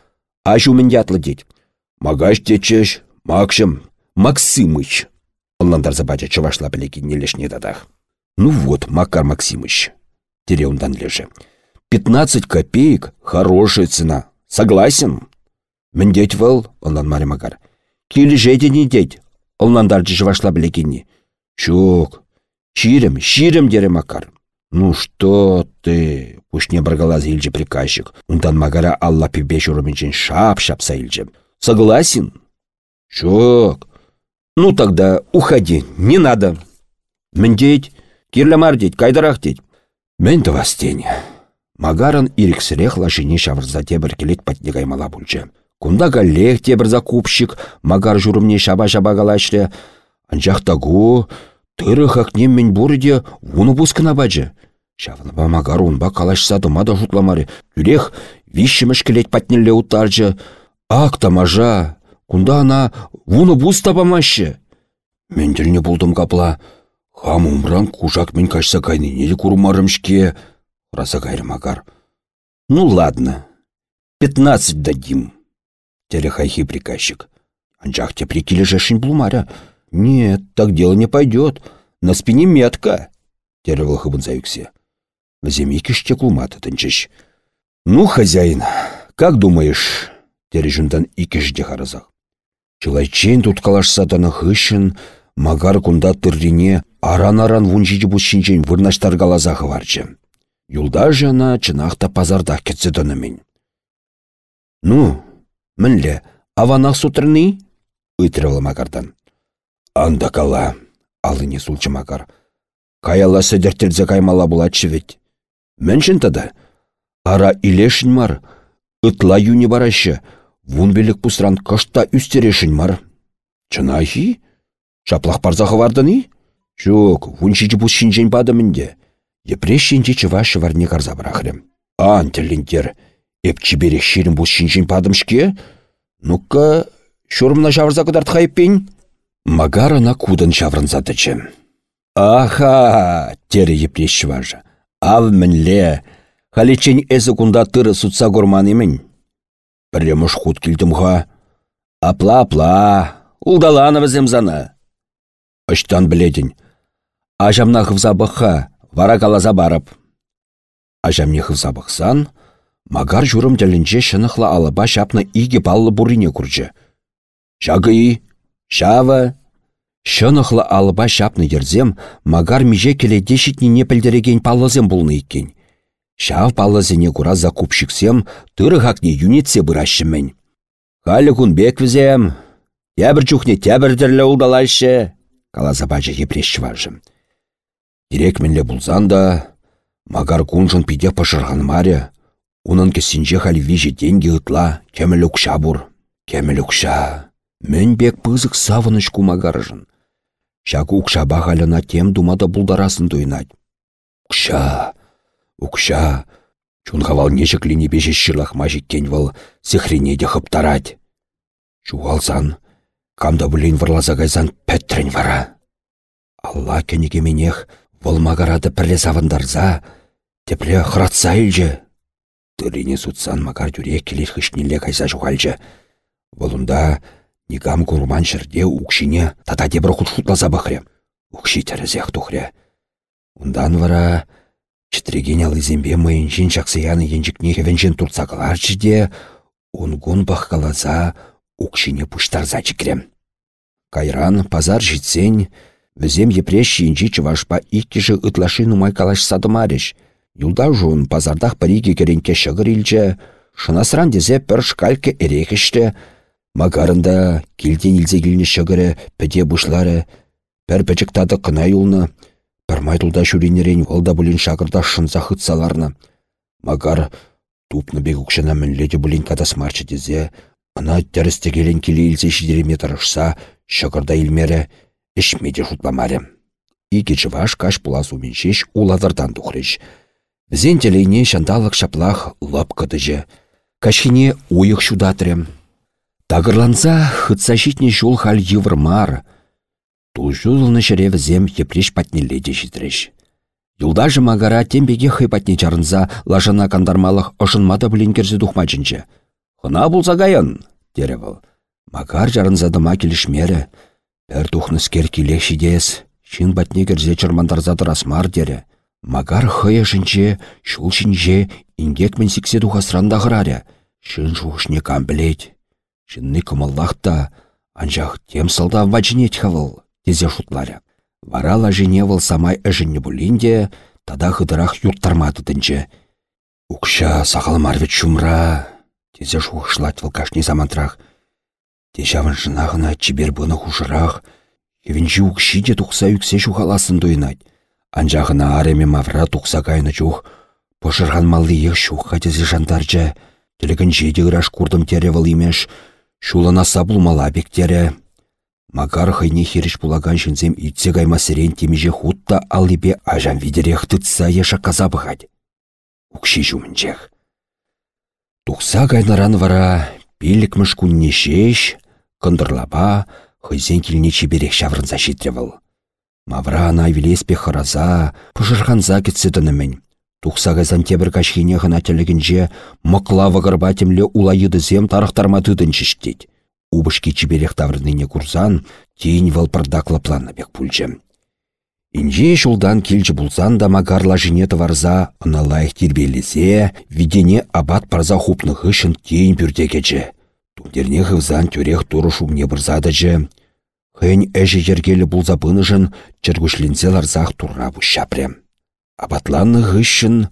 Аш умен ятлы. Магаш течеш, Макшым, Максимыч. Онландар забача чувашла пілекі нелешне дадах. Ну вот, Макар Максимыч. Тере ундан леже. 15 копеек – хорошая цена. Согласен? Міндет вăл, онлан Мари Макар. Килі жеде не деть, онландар чувашла пілекіні. Чук, ширем, ширем дере Макар. Ну что ты, пушне баргалаз илче приказчик. Ундан Макара алла пибе шуруменчен шап-шап саилче. Согласен? Чук, ну тогда уходи, не надо. Міндет, кирлямар деть, кайдарах деть. Мен тывастень. Магаран иріксірех лашыне шавырза тебір келет патне каймала бүлчі. Кунда галлех тебір закупщик, магар журымне шаба-шаба галашре. Анчах тагу, тыры хакнем мен бурыде уны бускына бачы. Шавыныба магар унба калашса дума да жутламары. Юрех вишшіміш келет патнелле утарчы. Ак тамажа, кунда ана уны бус табамашы. Мен тіліне бұлдым капла. Хам умран кушак мен кашса кайныне де курмарымшке. Раса. Ну ладно. пятнадцать дадим. Тере хайхи приказчик. Анчах те прикилежешень блумаря. Нет, так дело не пойдет. На спине метка. Тере вылхыбын заюксе. Вземи киште кулматы тынчыш. Ну, хозяин, как думаешь? Тере жундан икешде харазах. Чылайчен тут калашса таны хышын, магар кунда тыррине аран-аран вунжиді бұшшинчен вырнаштар галазағы варчы. Юлда жана чынақта пазардақ кетсе мен. Ну, мінле, аванақ сутырны? Үйтіріві магардан. Анда кала, алыне сулчы магар. Каяла сөдертелзе каймала бұлатшы вет. Міншін тады, ара илешін мар, ытла юни барашы, вун белік пусран кышта үстерешін мар. Чынахи? Шаплақ парзағы вардыны? Жоқ, вуншичі бұс шинжен бады мінде. Епреш шинче чывашы варне карза брахрем. Ан тілінтер, Эп чибере шерін бұс шинжен падымшке? Ну-ка, шурымна жавырза кыдарт хайппен? Магарына кудын шаврынза тычы. Аха, тере епреш чыважы. Ал мінле, халечен эзі кунда тыры горман емін. Біремыш худ келдімға. Апла-апла, улдаланы віземзаны. Ыштан біледін. Ажамна хывза бұққа, вара калаза барып. Ажамне хывза бұқсан, магар журым дәлінже шынықла алыба шапны иге баллы бурине күржі. Шагы, шавы. Шынықла алыба шапны ерзем, магар меже келеде шитніне пілдереген паллызем бұлны еккен. Шав паллызене кура закупшиксем, тыры хакне юнитсе бұрашшымен. Халі күн бек візем, тәбір чухне тәбірдірлі ұлдалашы, каласа бачы епреш важым. Дирек мінле бұлзан да, магар кунжын пиде пашырған маре, унын кесінже халі вижі деньги ытла, кеміл ұқша бұр, кеміл ұқша. Мен бек пызык савыныш кумагаржын. Шак ұқша бағалына тем думада бұлдарасын дуйнать. Ұқша, ұқша, чун хавал нешік лине беші шырлах мажик кен вал сихрине де хыптарать. Чуғалсан, камда бұлейн варлаза гайзан пәттрін вара. Алла кенеге менех вол магарады пірле савындарза, тепле хратса илже. Тырине сутсан магар дюре келер хышнеле кайса жуғалжы. Волунда Нигам курман шырде укшине тата дебір хұтшутласа бақырем. Укши тәрізех тухря. Ундан вара читреген алызембе майыншин шақсияны енжікне хевеншін турцақыларчы де, унгун баққаласа укшине пуштарза чикрем. Кайран пазар житсен, візем епреш енжі чывашпа иккіші ытлаши нумай калаш садымареш. Юлда жуын пазардах париге керенке шығыр илче, шынасран дезе пір шкальке эрекішті, Магарында килден илзе шығыры, пәде бұшлары, пәр пәчік тады қына юлны, пәр майтулда шүренерен олда бұлін шағырда шынза хытсаларны. Магар тупны бек ұқшына мінледе бұлін кадас марчы дезе, ана тәрісті келен келе илзе шидереме тарышса, шығырда илмері, ішмеде жұтламары. Ике жываш каш пуласу мен шеш уладырдан тұқырыш. Візен телейне шандалық шаплақ лап кыдыжы. Кашхине уйық шудатырым. Тагырланса, хытса житне жол хал еврмар. Тул жулны шыре візем епреш патнелле де житреш. Юлдажы магара тембеге хый патне чарынса лажана кандармалық ошынмада білін керзі дұхмачынчы. Хына болса гайын, дере был. Магар жарынса дыма келішмері. Пәр тухны скер келеші дес. Шын патне керзе чырмандарза асмар дере. Магар хыя жынче, шул жинже, ингек мен сіксе дұхасранда ғыраря. Шын жуғышне кам білет. Шынны кымыллахта, анжақ тем сылда вачнет хавыл, тезе шутларя. Варала жіне выл самай әжінне бұлінде, тада хыдырақ юрттармады дінче. Укша сағал марвет шумра, тезе шуғышлать выл кашни замантрах. Тежавын жынағына чибер бұны хушырақ, Евенжі укши де тұқса үксе шуғаласын дуйнать. Анжағына ареме мавра тұқса кайны чух, пошырған малы ех шуққа тезе жандарча, тілігін жеде ыраш курдым тере выл имеш, шулана саблумала бектере. Магар хайне хереш булаган жінзем итсе гайма сирен темеже хутта аллибе ажан видерех тытса еша каза бұғад. Укши жумінчех. Тухса гайнаран вара пилік күнне шеш, кындырлаба, хызен килне чиберех шаврынса житревыл. Мавра ана вилеспе хараза, пұшырханза кетсе дынымен. Тухсағызан тебір кашхине ғына телегінже мұқла вағырба темле улайыдызем тарықтарма тыдын чіштет. Убышки чиберех таврныне курзан, тейін валпырдаклы планна бек пульчем. Инже шулдан келчі булсан да магарла жіне варза, ыналайық тербелізе, видене абат парза хупны хышын тейін пүрдекечі. Тундерне хывзан тюрех туры шумне бұрзадыжы. Хэнь әжі ергелі булза бынышын чыргушлинзе ларзах турра бұшапрем. Абатланны хышын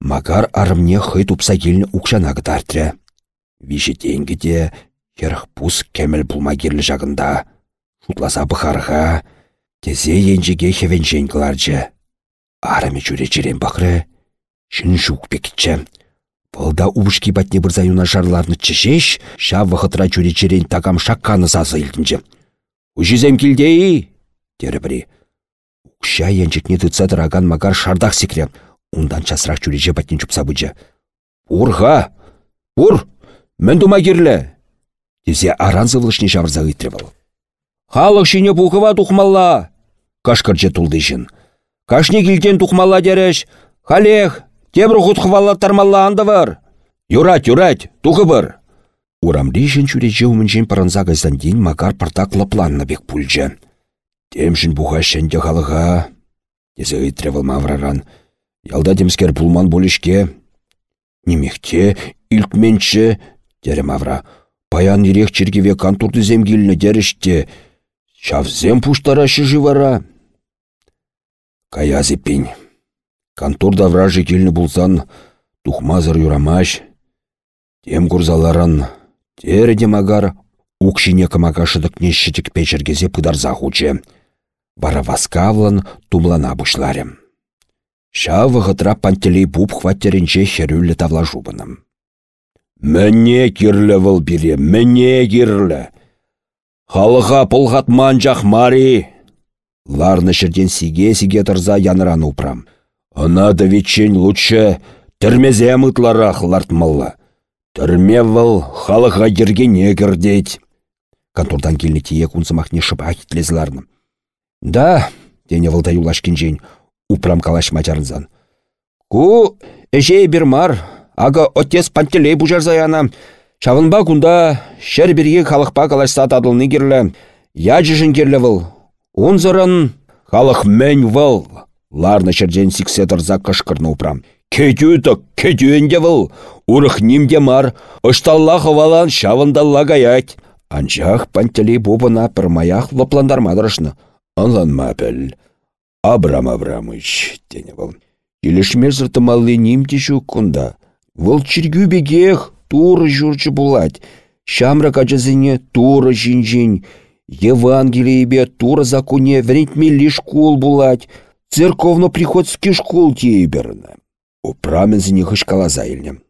магар арымне хый тупса келіні укшана гытартря. Виші херх пус кемел булма керлі жағында. Шутласа бұхарға, тезе енжеге хевенжен кыларчы. Араме жүре черен бақыры, шын жук бекітчі. Бұлда убышки батне бірза юна жарларны чешеш, ша вғытра жүре черен тагам шакканы сазы илдінчі. Ужизем келдей, дері бірі. Укша енжекне тыца дыраган магар шардақ секре. Ундан часырақ жүреже батнен чупса бұджы. Урға! Ур! Мен дума керлі! Тезе аран зывлышне жавырза ыйтрывал. Халық шине бұғыва тухмалла! Кашкарчы тулдышын. Кашне келден тухмалла дереш. Халех, тебір хутхвалла тармалла андывар. Юрать, юрать, тухы бір. Урамри жын чуреже умынжен паранза газдандин магар партаклы планна бек пульчы. Темшін бұға шәнде халыға. Тезе ыйтрывал мавраран. Ялда демскер пулман болышке. Немехте, илкменче, дері мавра. Паян ирек чергеве кантурды земгіліні деріште. Шавзем пуштарашы живара. Каязы пень. Конторда вражы келіні булсан, тухмазыр юрамаш. Тем курзаларан, тері демагар, укшине камакашыдық нешшітік печергезе пыдарза хуче. Бара васкавлан тумлана бушларем. Шавы ғытра пантелей буп хваттерінче херюлі тавла Мәне кирлі выл бире, мәне кирлі. Халыға пұлғатман жақ мари. Ларны шерден сиге-сиге тұрза яныран упрам. Ына да вечен лучше түрмезе мұтларақ лартмалла. Түрме выл халыға не кірдейд. Контордан келіне тие күнсымақ не шыпа кетлезларным. Да, дене вылда юлашкен жейн, упрам калаш мачарынзан. Ку, эжей бір мар, ага отец пантелей бұжарзаяна. Шавынба күнда шәр бірге халықпа калашса тадылны керлі. Яжышын керлі выл. Унзырын халық мән выл. Ларны шәрден сіксе тұрза кышқырны упрам. Кетютік, кетюенде выл. Урық немде мар, ұшталла хывалан шавындалла гаять. Анчах пантелей бубына пірмаях лопландармадырышны. Анланма біл. Абрам Абрамыч, дене. Келішмер зыртымалли немде жүк Выл чиргю бегех туры жүрчі. Шамра качызыне туры жин-жин. Евангелиебе туры законе врентмелли школ булать. Церковно-приходский школ тейберні. Упрамензіне хышкала зайлнем.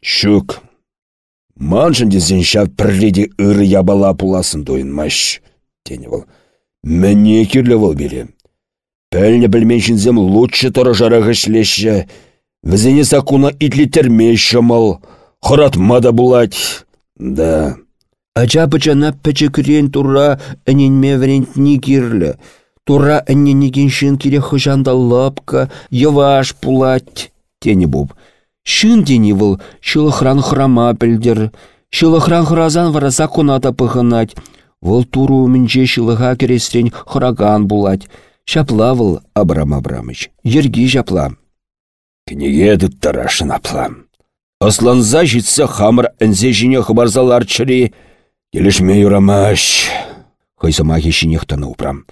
Шук. Маншын дезен шав пірледе ыры ябала пуласын дойынмаш. Тені бол. Мәне керлі бол бере. Пәліне білменшінзем лучше тұры жарағы шлеші. Візіне сакуна итлитерме шымыл. Хыратмада булать. Да. Ача пычана пәчекірен тура әненме врентні керлі. Тура әнненеген шын кере хыжанда лапка, йываш пулать. Тені буб. Шын дені выл, шылықран храма пілдер. Шылықран вара законата пығынать. Выл туру мінже шылыға керестрен хыраган булать. Шапла Абрам Абрамыч. Ерги жапла. Кнеге тарашын аплам. Асланза житсе хамыр әнзе жіне хыбарзалар чыри. Келішме юрамаш. Хыйсыма хешінехтаны упрам.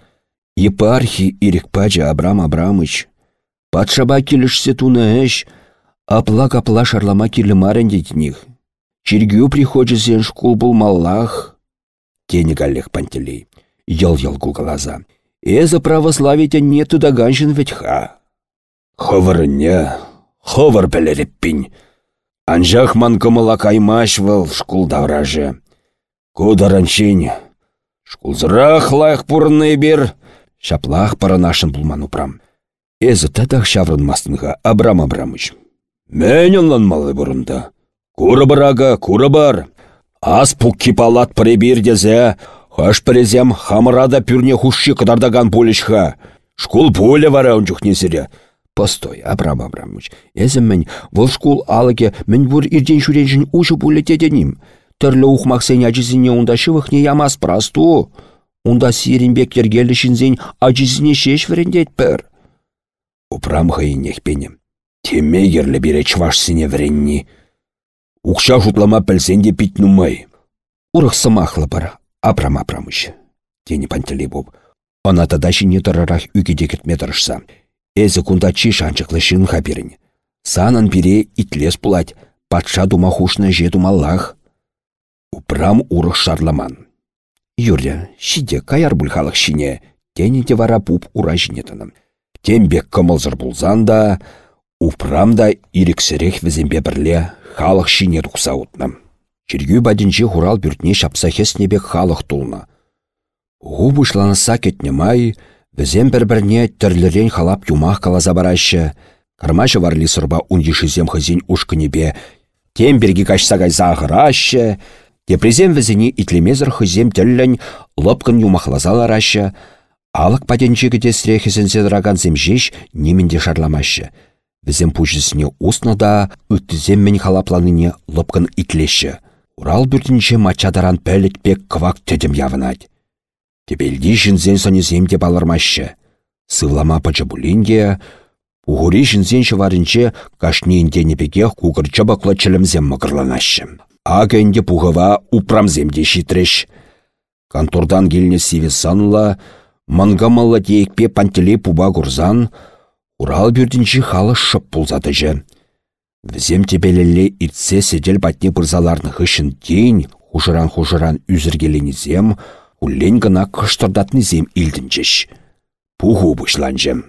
Епархи Ирикпача Абрам Абрамыч. Патшаба келішсе туны әш, апла-капла шарлама келі марен детініх. Чергю приходжесен шкул булмаллах. Тені галлех пантелей. Йыл-йыл гугалаза. Эзі православите не тудаганшын ведь ха. Ховырыне, ховыр пілереппін. Анжақ ман кымыла каймаш выл шкул давражы. Кударанчин. Шкулзырақ лайық пұрынны бер. Шаплах паранашын булман упрам. Эзі тәтақ шаврынмастынға Абрам Абрамыч. Мен онланмалы бұрында. Куры барага, куры бар. Ас пукки палат пребир дезе, хаш презем хамырада пюрне хушши кыдардаган. Шкул поле вара он жүхнесіре. Постой, Абрам Абрамович. Эзім мен, вұл шкул алыге мен бұр ирден жүренжін ұжы бұлі деденім. Түрлі ұқмақсен ажизіне онда шывықне ямас прасту. Онда сиренбек ергелі шинзен ажизіне шеш вірендет пір. Упрам хыйынех пенем. Теме ерлі бере чвашсыне вренни. Укша жутлама пілсенде пит нумай. Урық сымақлы бір, Абрам Абрамыч. Тені пантелей боп. Она тада шине тұрарах үгеде кетме тұрышса. Эзі кунда чи шанчықлы шын хаберін. Санын бире итлес пулать, патша дума хушны же думаллах. Упрам урық шарламан. Юря, шиде каяр бұлхалық шине, тені де вара пуп ура жинетінім. Тембек кымылзыр бұлзан да, упрам да ирексірек візембе бірле халық шине тұқса утным. Чиргü бәдінче хурал бүртне шапса хеснебек халық тулна. Гу бұшланыса кетне май, візем бір-бірне түрлерен халап юмақ калаза барашы. Кармашы варли сырба уньешізем хызин ушкынебе, тем берге качса кайса ағырашы, Депрезем візіне итлемезір хызем тіллін лыпкын юмахлазаларашы, алық патенчегі тесре хесенсе драган земжеш неменде шарламашы. Візем пучысыне усна да үттізем мен халапланыне лыпкын итлеші. Урал бүртінше мачадаран пәлітпек квак тедім явынать. Тебелді жінзен сонезем де балырмашы. Сывлама пачабулинге, Уғури жінзен шыварынче кашнейінде небеге кугырчы бақлы чілімзем мықырланашы. Агенде пуғыва упрамземде шитреш. Контордан келіне сиве санла, мангамалла дейікпе пантеле пуба гурзан, Урал бүрдінші халы шып пулзады жы. Візем тебелелі итсе седел батне бұрзаларны хышын дейін, хужыран-хужыран уллен гына кыштырдатнызем илдінчеш. Пуғу бұшланжым.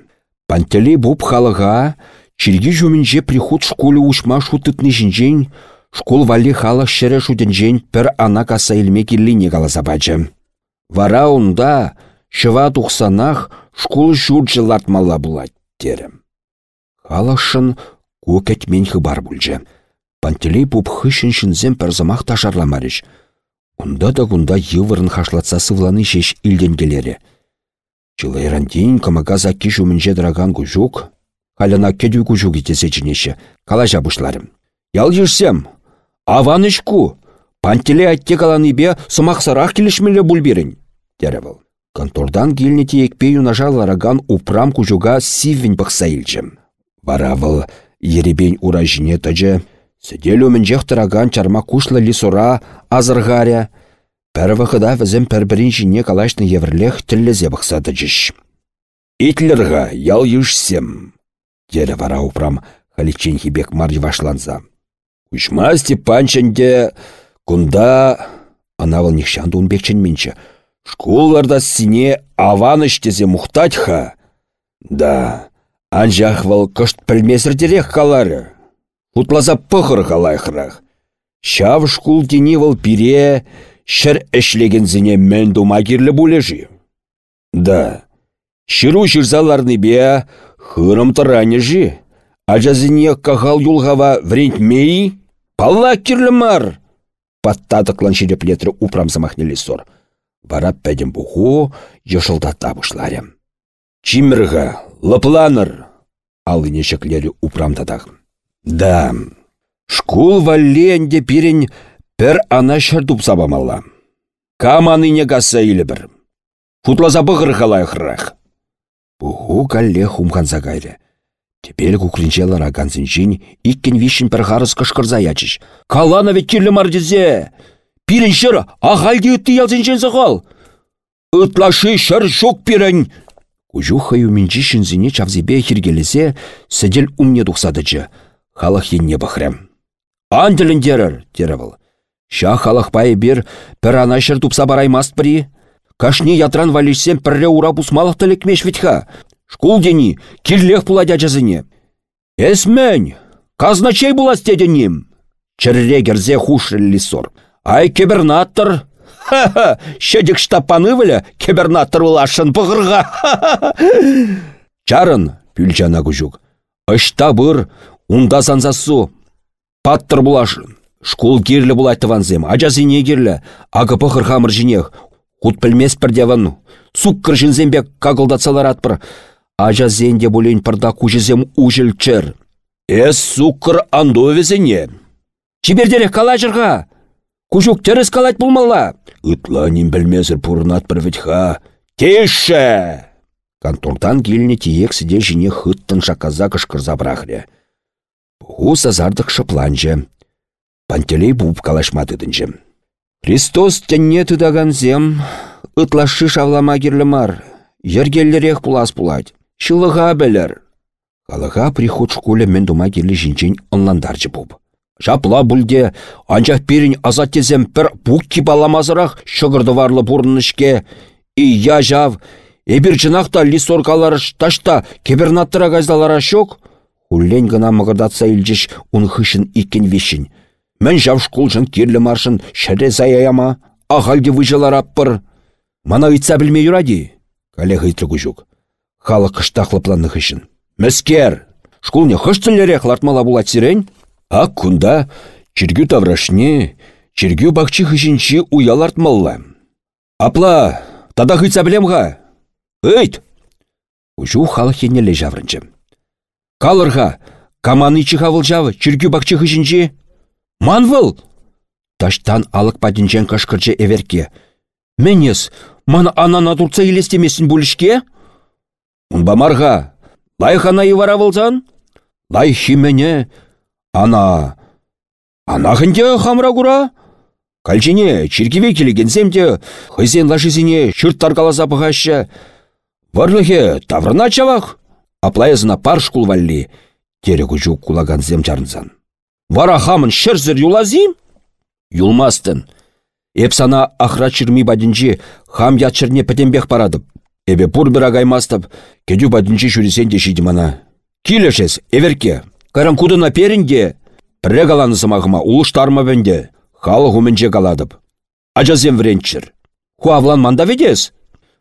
Пантеле буп халыға, чирги жүмінже приход школы ушма шутытны жінжен, школ вали халық шәрі шуденжен пір ана каса илме келіне қалазабачы. Вара онда, шыва тұқсанақ, школ жұрт жылартмалла бұлад, дерім. Көкет мен хыбар бүлжі. Пантелей буп хышын шынзем пір замақ ташарламарыш. Онда да күнда йывырын хашлатса сывланы шеш илден келері. Чылайран дейін камага заки жүмінже драган күжук, халана кеду күжук итесе жінеші, калажа бұшларым. Ял жүрсем, аванышку, пантеле атте каланы бе сымақсарақ келішмелі бұлберін, дәрі бұл. Контордан келнете екпе юнажа лараган упрам күжуга сиввін бұқса илчім. Вара бұл еребен ура жіне тәжі, сәдел өмінжех тұраган чарма кушлы лисура азыргаря, Пәр вақыда візім пәрбірін жіне калашны еврлех бұқсады жыш. Итлерға ял юшсем, дері вара упрам халичен хибек мар вашланза. Кучма Степанченде кунда анавыл нихшанды унбекчен менче. Школларда сине аваныш тезе ха. Да, анжақ вал кышт пілмесір дерек калары. Хутлаза пықыр қалайқырақ. Шав шкул тені вал пире, шыр зіне мен дума кирлі бұлежі. Да, шыру шырзаларны бе хырым тұраны жи. Ажазыне кағал юлғава врентмей, палла кирлі мар. Паттадықлан шереплетрі упрам замахнелі сор. Вара пәдім бұху, ешылдата бұшларым. Чимірға, лыпланыр, алы нешеклері упрамдадақ. Да, шкул валленде пирен Пір ана шырдуп сабамалла. Каманыне гаса илі бір. Футлаза бұғыр қалай қырақ. Бұғу калле хумханса кайры. Тепел куклинчелар агансын жин, иккен вишін пір ғарыз кышқырза ячыш. Калана вет керлі мардезе. Пирін шыр, ағалде үтті ялзын жен зағал. Үтлашы шыр шок пирін. Кужуха юминчи шинзине чавзебе хиргелесе, сәдел умне дұқсадычы. Халық енне бахрем. Анділін дерір, дері бұл. Ша халықпай бір пір анашыр тупса бараймаст бірі. Кашне ятран валишсем пірре ура пусмалық тілікмеш витха. Шкул дені, кирлех пуладя жазыне. Эсмен, казначей булас теденем. Чырре герзе хушрелли сор. Ай, кебернатор. Ха-ха, шедік штапаны вілі, кебернатор улашын бұғырға. Чарын, пүлчана күжук. Ышта бұр, унда занзасу. Паттыр булашын. Шкул кирлі булайты ванзем, ажазине кирлі, ағы пықыр хамыр жинех, хут пілмес пірдеван, сук кіржінзембек кагылдатсалар атпыр. Ажа зенде бұлен пырда кужезем ужілчір. Эс суккыр андовезіне. Чибердерек калажырға. Кужук теріс калать бұлмалла. Үтла ним білмезір пұрнат бір вітха. Тише! Контордан келіне тиек сіде жіне хыттын шаказа кышкырза брахря. Бұғу сазардық шыпланжы. Пантелей буып калашмадыдынжы. Христос тәнне зем, ытлашы шавлама керлімар. Ергеллерек пулас пулать. Шылыға бәлір. Қалыға приход школе мен дума керлі жинчен онландарчы буп. Жапла бүлде, анчах перін азат тезем пір баламазырақ шығырды варлы бұрнышке. И я жав, эбір жынақта ташта кебернаттыра газдалара шок. Хуллен гына мығырдатса илжіш ұн хышын икен вешін. Мен жав школ керлі маршын шәре заяяма, ағалге выжылар аппыр. Мана үйтса білмей юради, коллега итрі жүк. Халық қыштақлы планны хышын. Мәскер, шкулне хыштыллере хлартмала булать сирен? А кунда чиргю таврашне, чиргю бақчы хышынчы уялартмалла. Апла, тада хыйтса білемға. Өйт! Ужу халық хенеле жаврынчы. Калырға, каманы чихавыл жавы, чиргю бақчы хышынчы. Манвыл! Таштан алық падинчен кашкырчы эверке. Менес, мана анана турца елестемесін бөлішке? Унбамарға, лай хана вара болсан? Лай химене, ана... Ана хынде хамра кура? Кальчине, чиркеве келегенсем де, хызен лашызине шүрт таргаласа бұғашы. Варлыхе, таврына чавақ? Аплайызына шкул валли, терегі жүк кулаганзем чарынсан. Вара хамын шырзір юлазим? Юлмастын. Эп сана ахра чырми бадинчи хам ятчырне пәтембек парадып. Эбе пур бір агаймастып, кедю бадинчи шүресен де шидімана. Килешес, эверке, карам кудына перінде, пірре галаны сымағыма улыштарма бенде, халы хуменче каладып. Ажазем вренчір. Хуавлан манда ведес?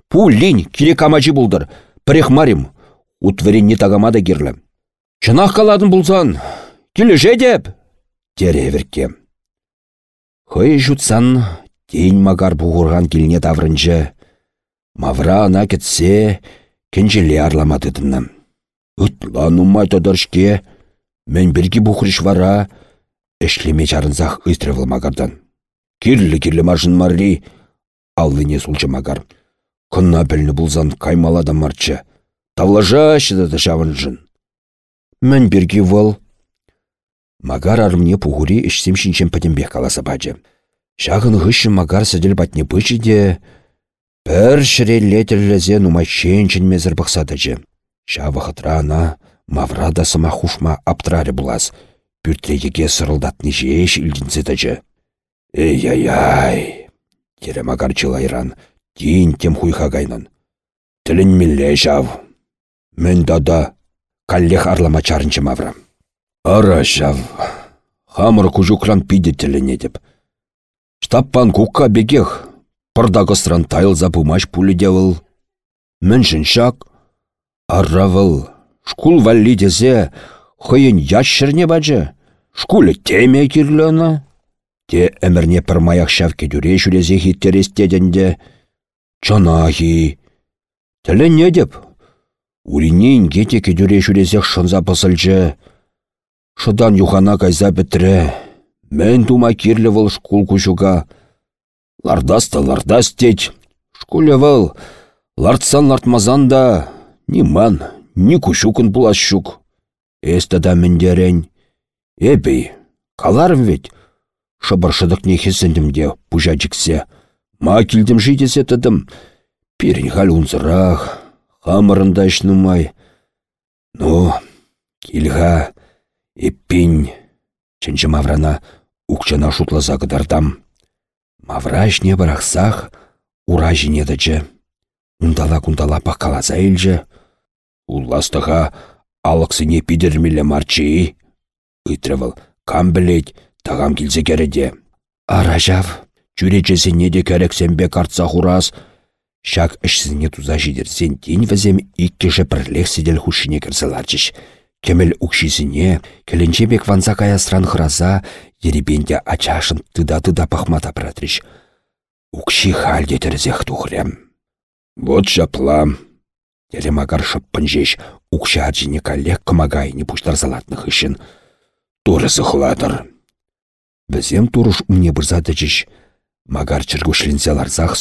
Пу линь, кире камачы булдыр, пірех марим, утверенне тагамада кирлі. Чынақ каладын булсан, килеше деп, тере эверке. Хый жутсан, тень магар буғырған келіне таврынчы, Мавра ана кетсе, кенжеле арламадыдынна. Үтла нумай тодыршке, мен бірге бұқырыш вара, эшлеме чарынзақ үстревіл магардан. Кирлі-кирлі маржын марри, аллыне сулчы магар. Күнна білні бұлзан каймалада марчы. Тавлажа шыдады жын. Мен бірге вол. Магар армне пуғури ішсем шинчен пәтембек каласа бачы. Шағын ғышын магар сәділ батне пычы де, Пір шірелле тіллізе нумайчен ченмезір бұқсадыжы. Шавы хытрана, маврада сыма хушма аптырары бұлас. Пүртрегеге сырылдатны жеш үлдінседіжі. Эй-яй-яй! Тере магарчыл айран, тин тем хуйха гайнын. Тілін милле жав. Мен дада, каллех арлама чарынчы мавра. Ара жав. Хамыр күжукран пиде тіліне деп. Штаппан кукка бегех, Пырдағысран тайлза пумаш пулі девыл. Міншін шак. Арравыл. Шкул валли дезе. Хыйын яшшырне бачы. Шкулі теме кирліна. Те әмірне пір маяқ шавке дүре жүрезе хиттерестеденде. Чонахи. Тілі не деп? Уринен кете кедүре жүрезек шынза пысылжы. Шыдан юхана кайза бітірі. Мен тума кирлі выл шкул күшуға. Лардасты лардас теть. Шкуле вăл, лартсан лартмазан да, ни ман, ни кушукын пулас щук. Эсті да міндерен. Эпей, каларым ведь. Не хесіндімде пужа жіксе. Ма килдім жидесе тыдым. Пирін хал унзырақ, хамырында ішнумай. Ну, килға, эппин. Чынчы маврана укчана шутлаза кыдардам. Маврашне барахсах ура жинедічі. Ундала кундала паққаласа елжі. Улластыға алықсыне пидермелі марчи. Үйтірівіл, кам білет, тағам келсе кереде. Аражав, жүречесіне де керексенбе картса хурас. Шак ішсіне туза жидерсен ден візем иккеше бірлек седел хушине кірсіларчыш. Кемел укшисене, келенчебек ванса каястран хыраза, еребенде ачашын тыда-тыда пахмата пратрич. Укши халде терзех тухрем. Вот жапла. Тере магар шыппын жеш, укша аржине каллех кымагайны пуштарзалатных ышын. Турысы хуладыр. Бізем туруш умне бұрзады жеш, магар чыргушленсе ларзах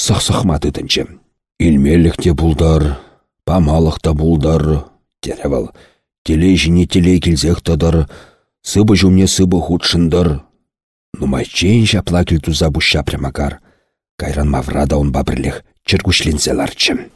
дінчі. Илмелікте бұлдар, памалықта бұлдар, теревал. Теле жіне теле келзех тадар, сыбы жумне сыбы худшындар. Нумайчен жапла кілтуза бұшша прямагар. Кайран маврада он бабірлех чыргушленсе ларчым.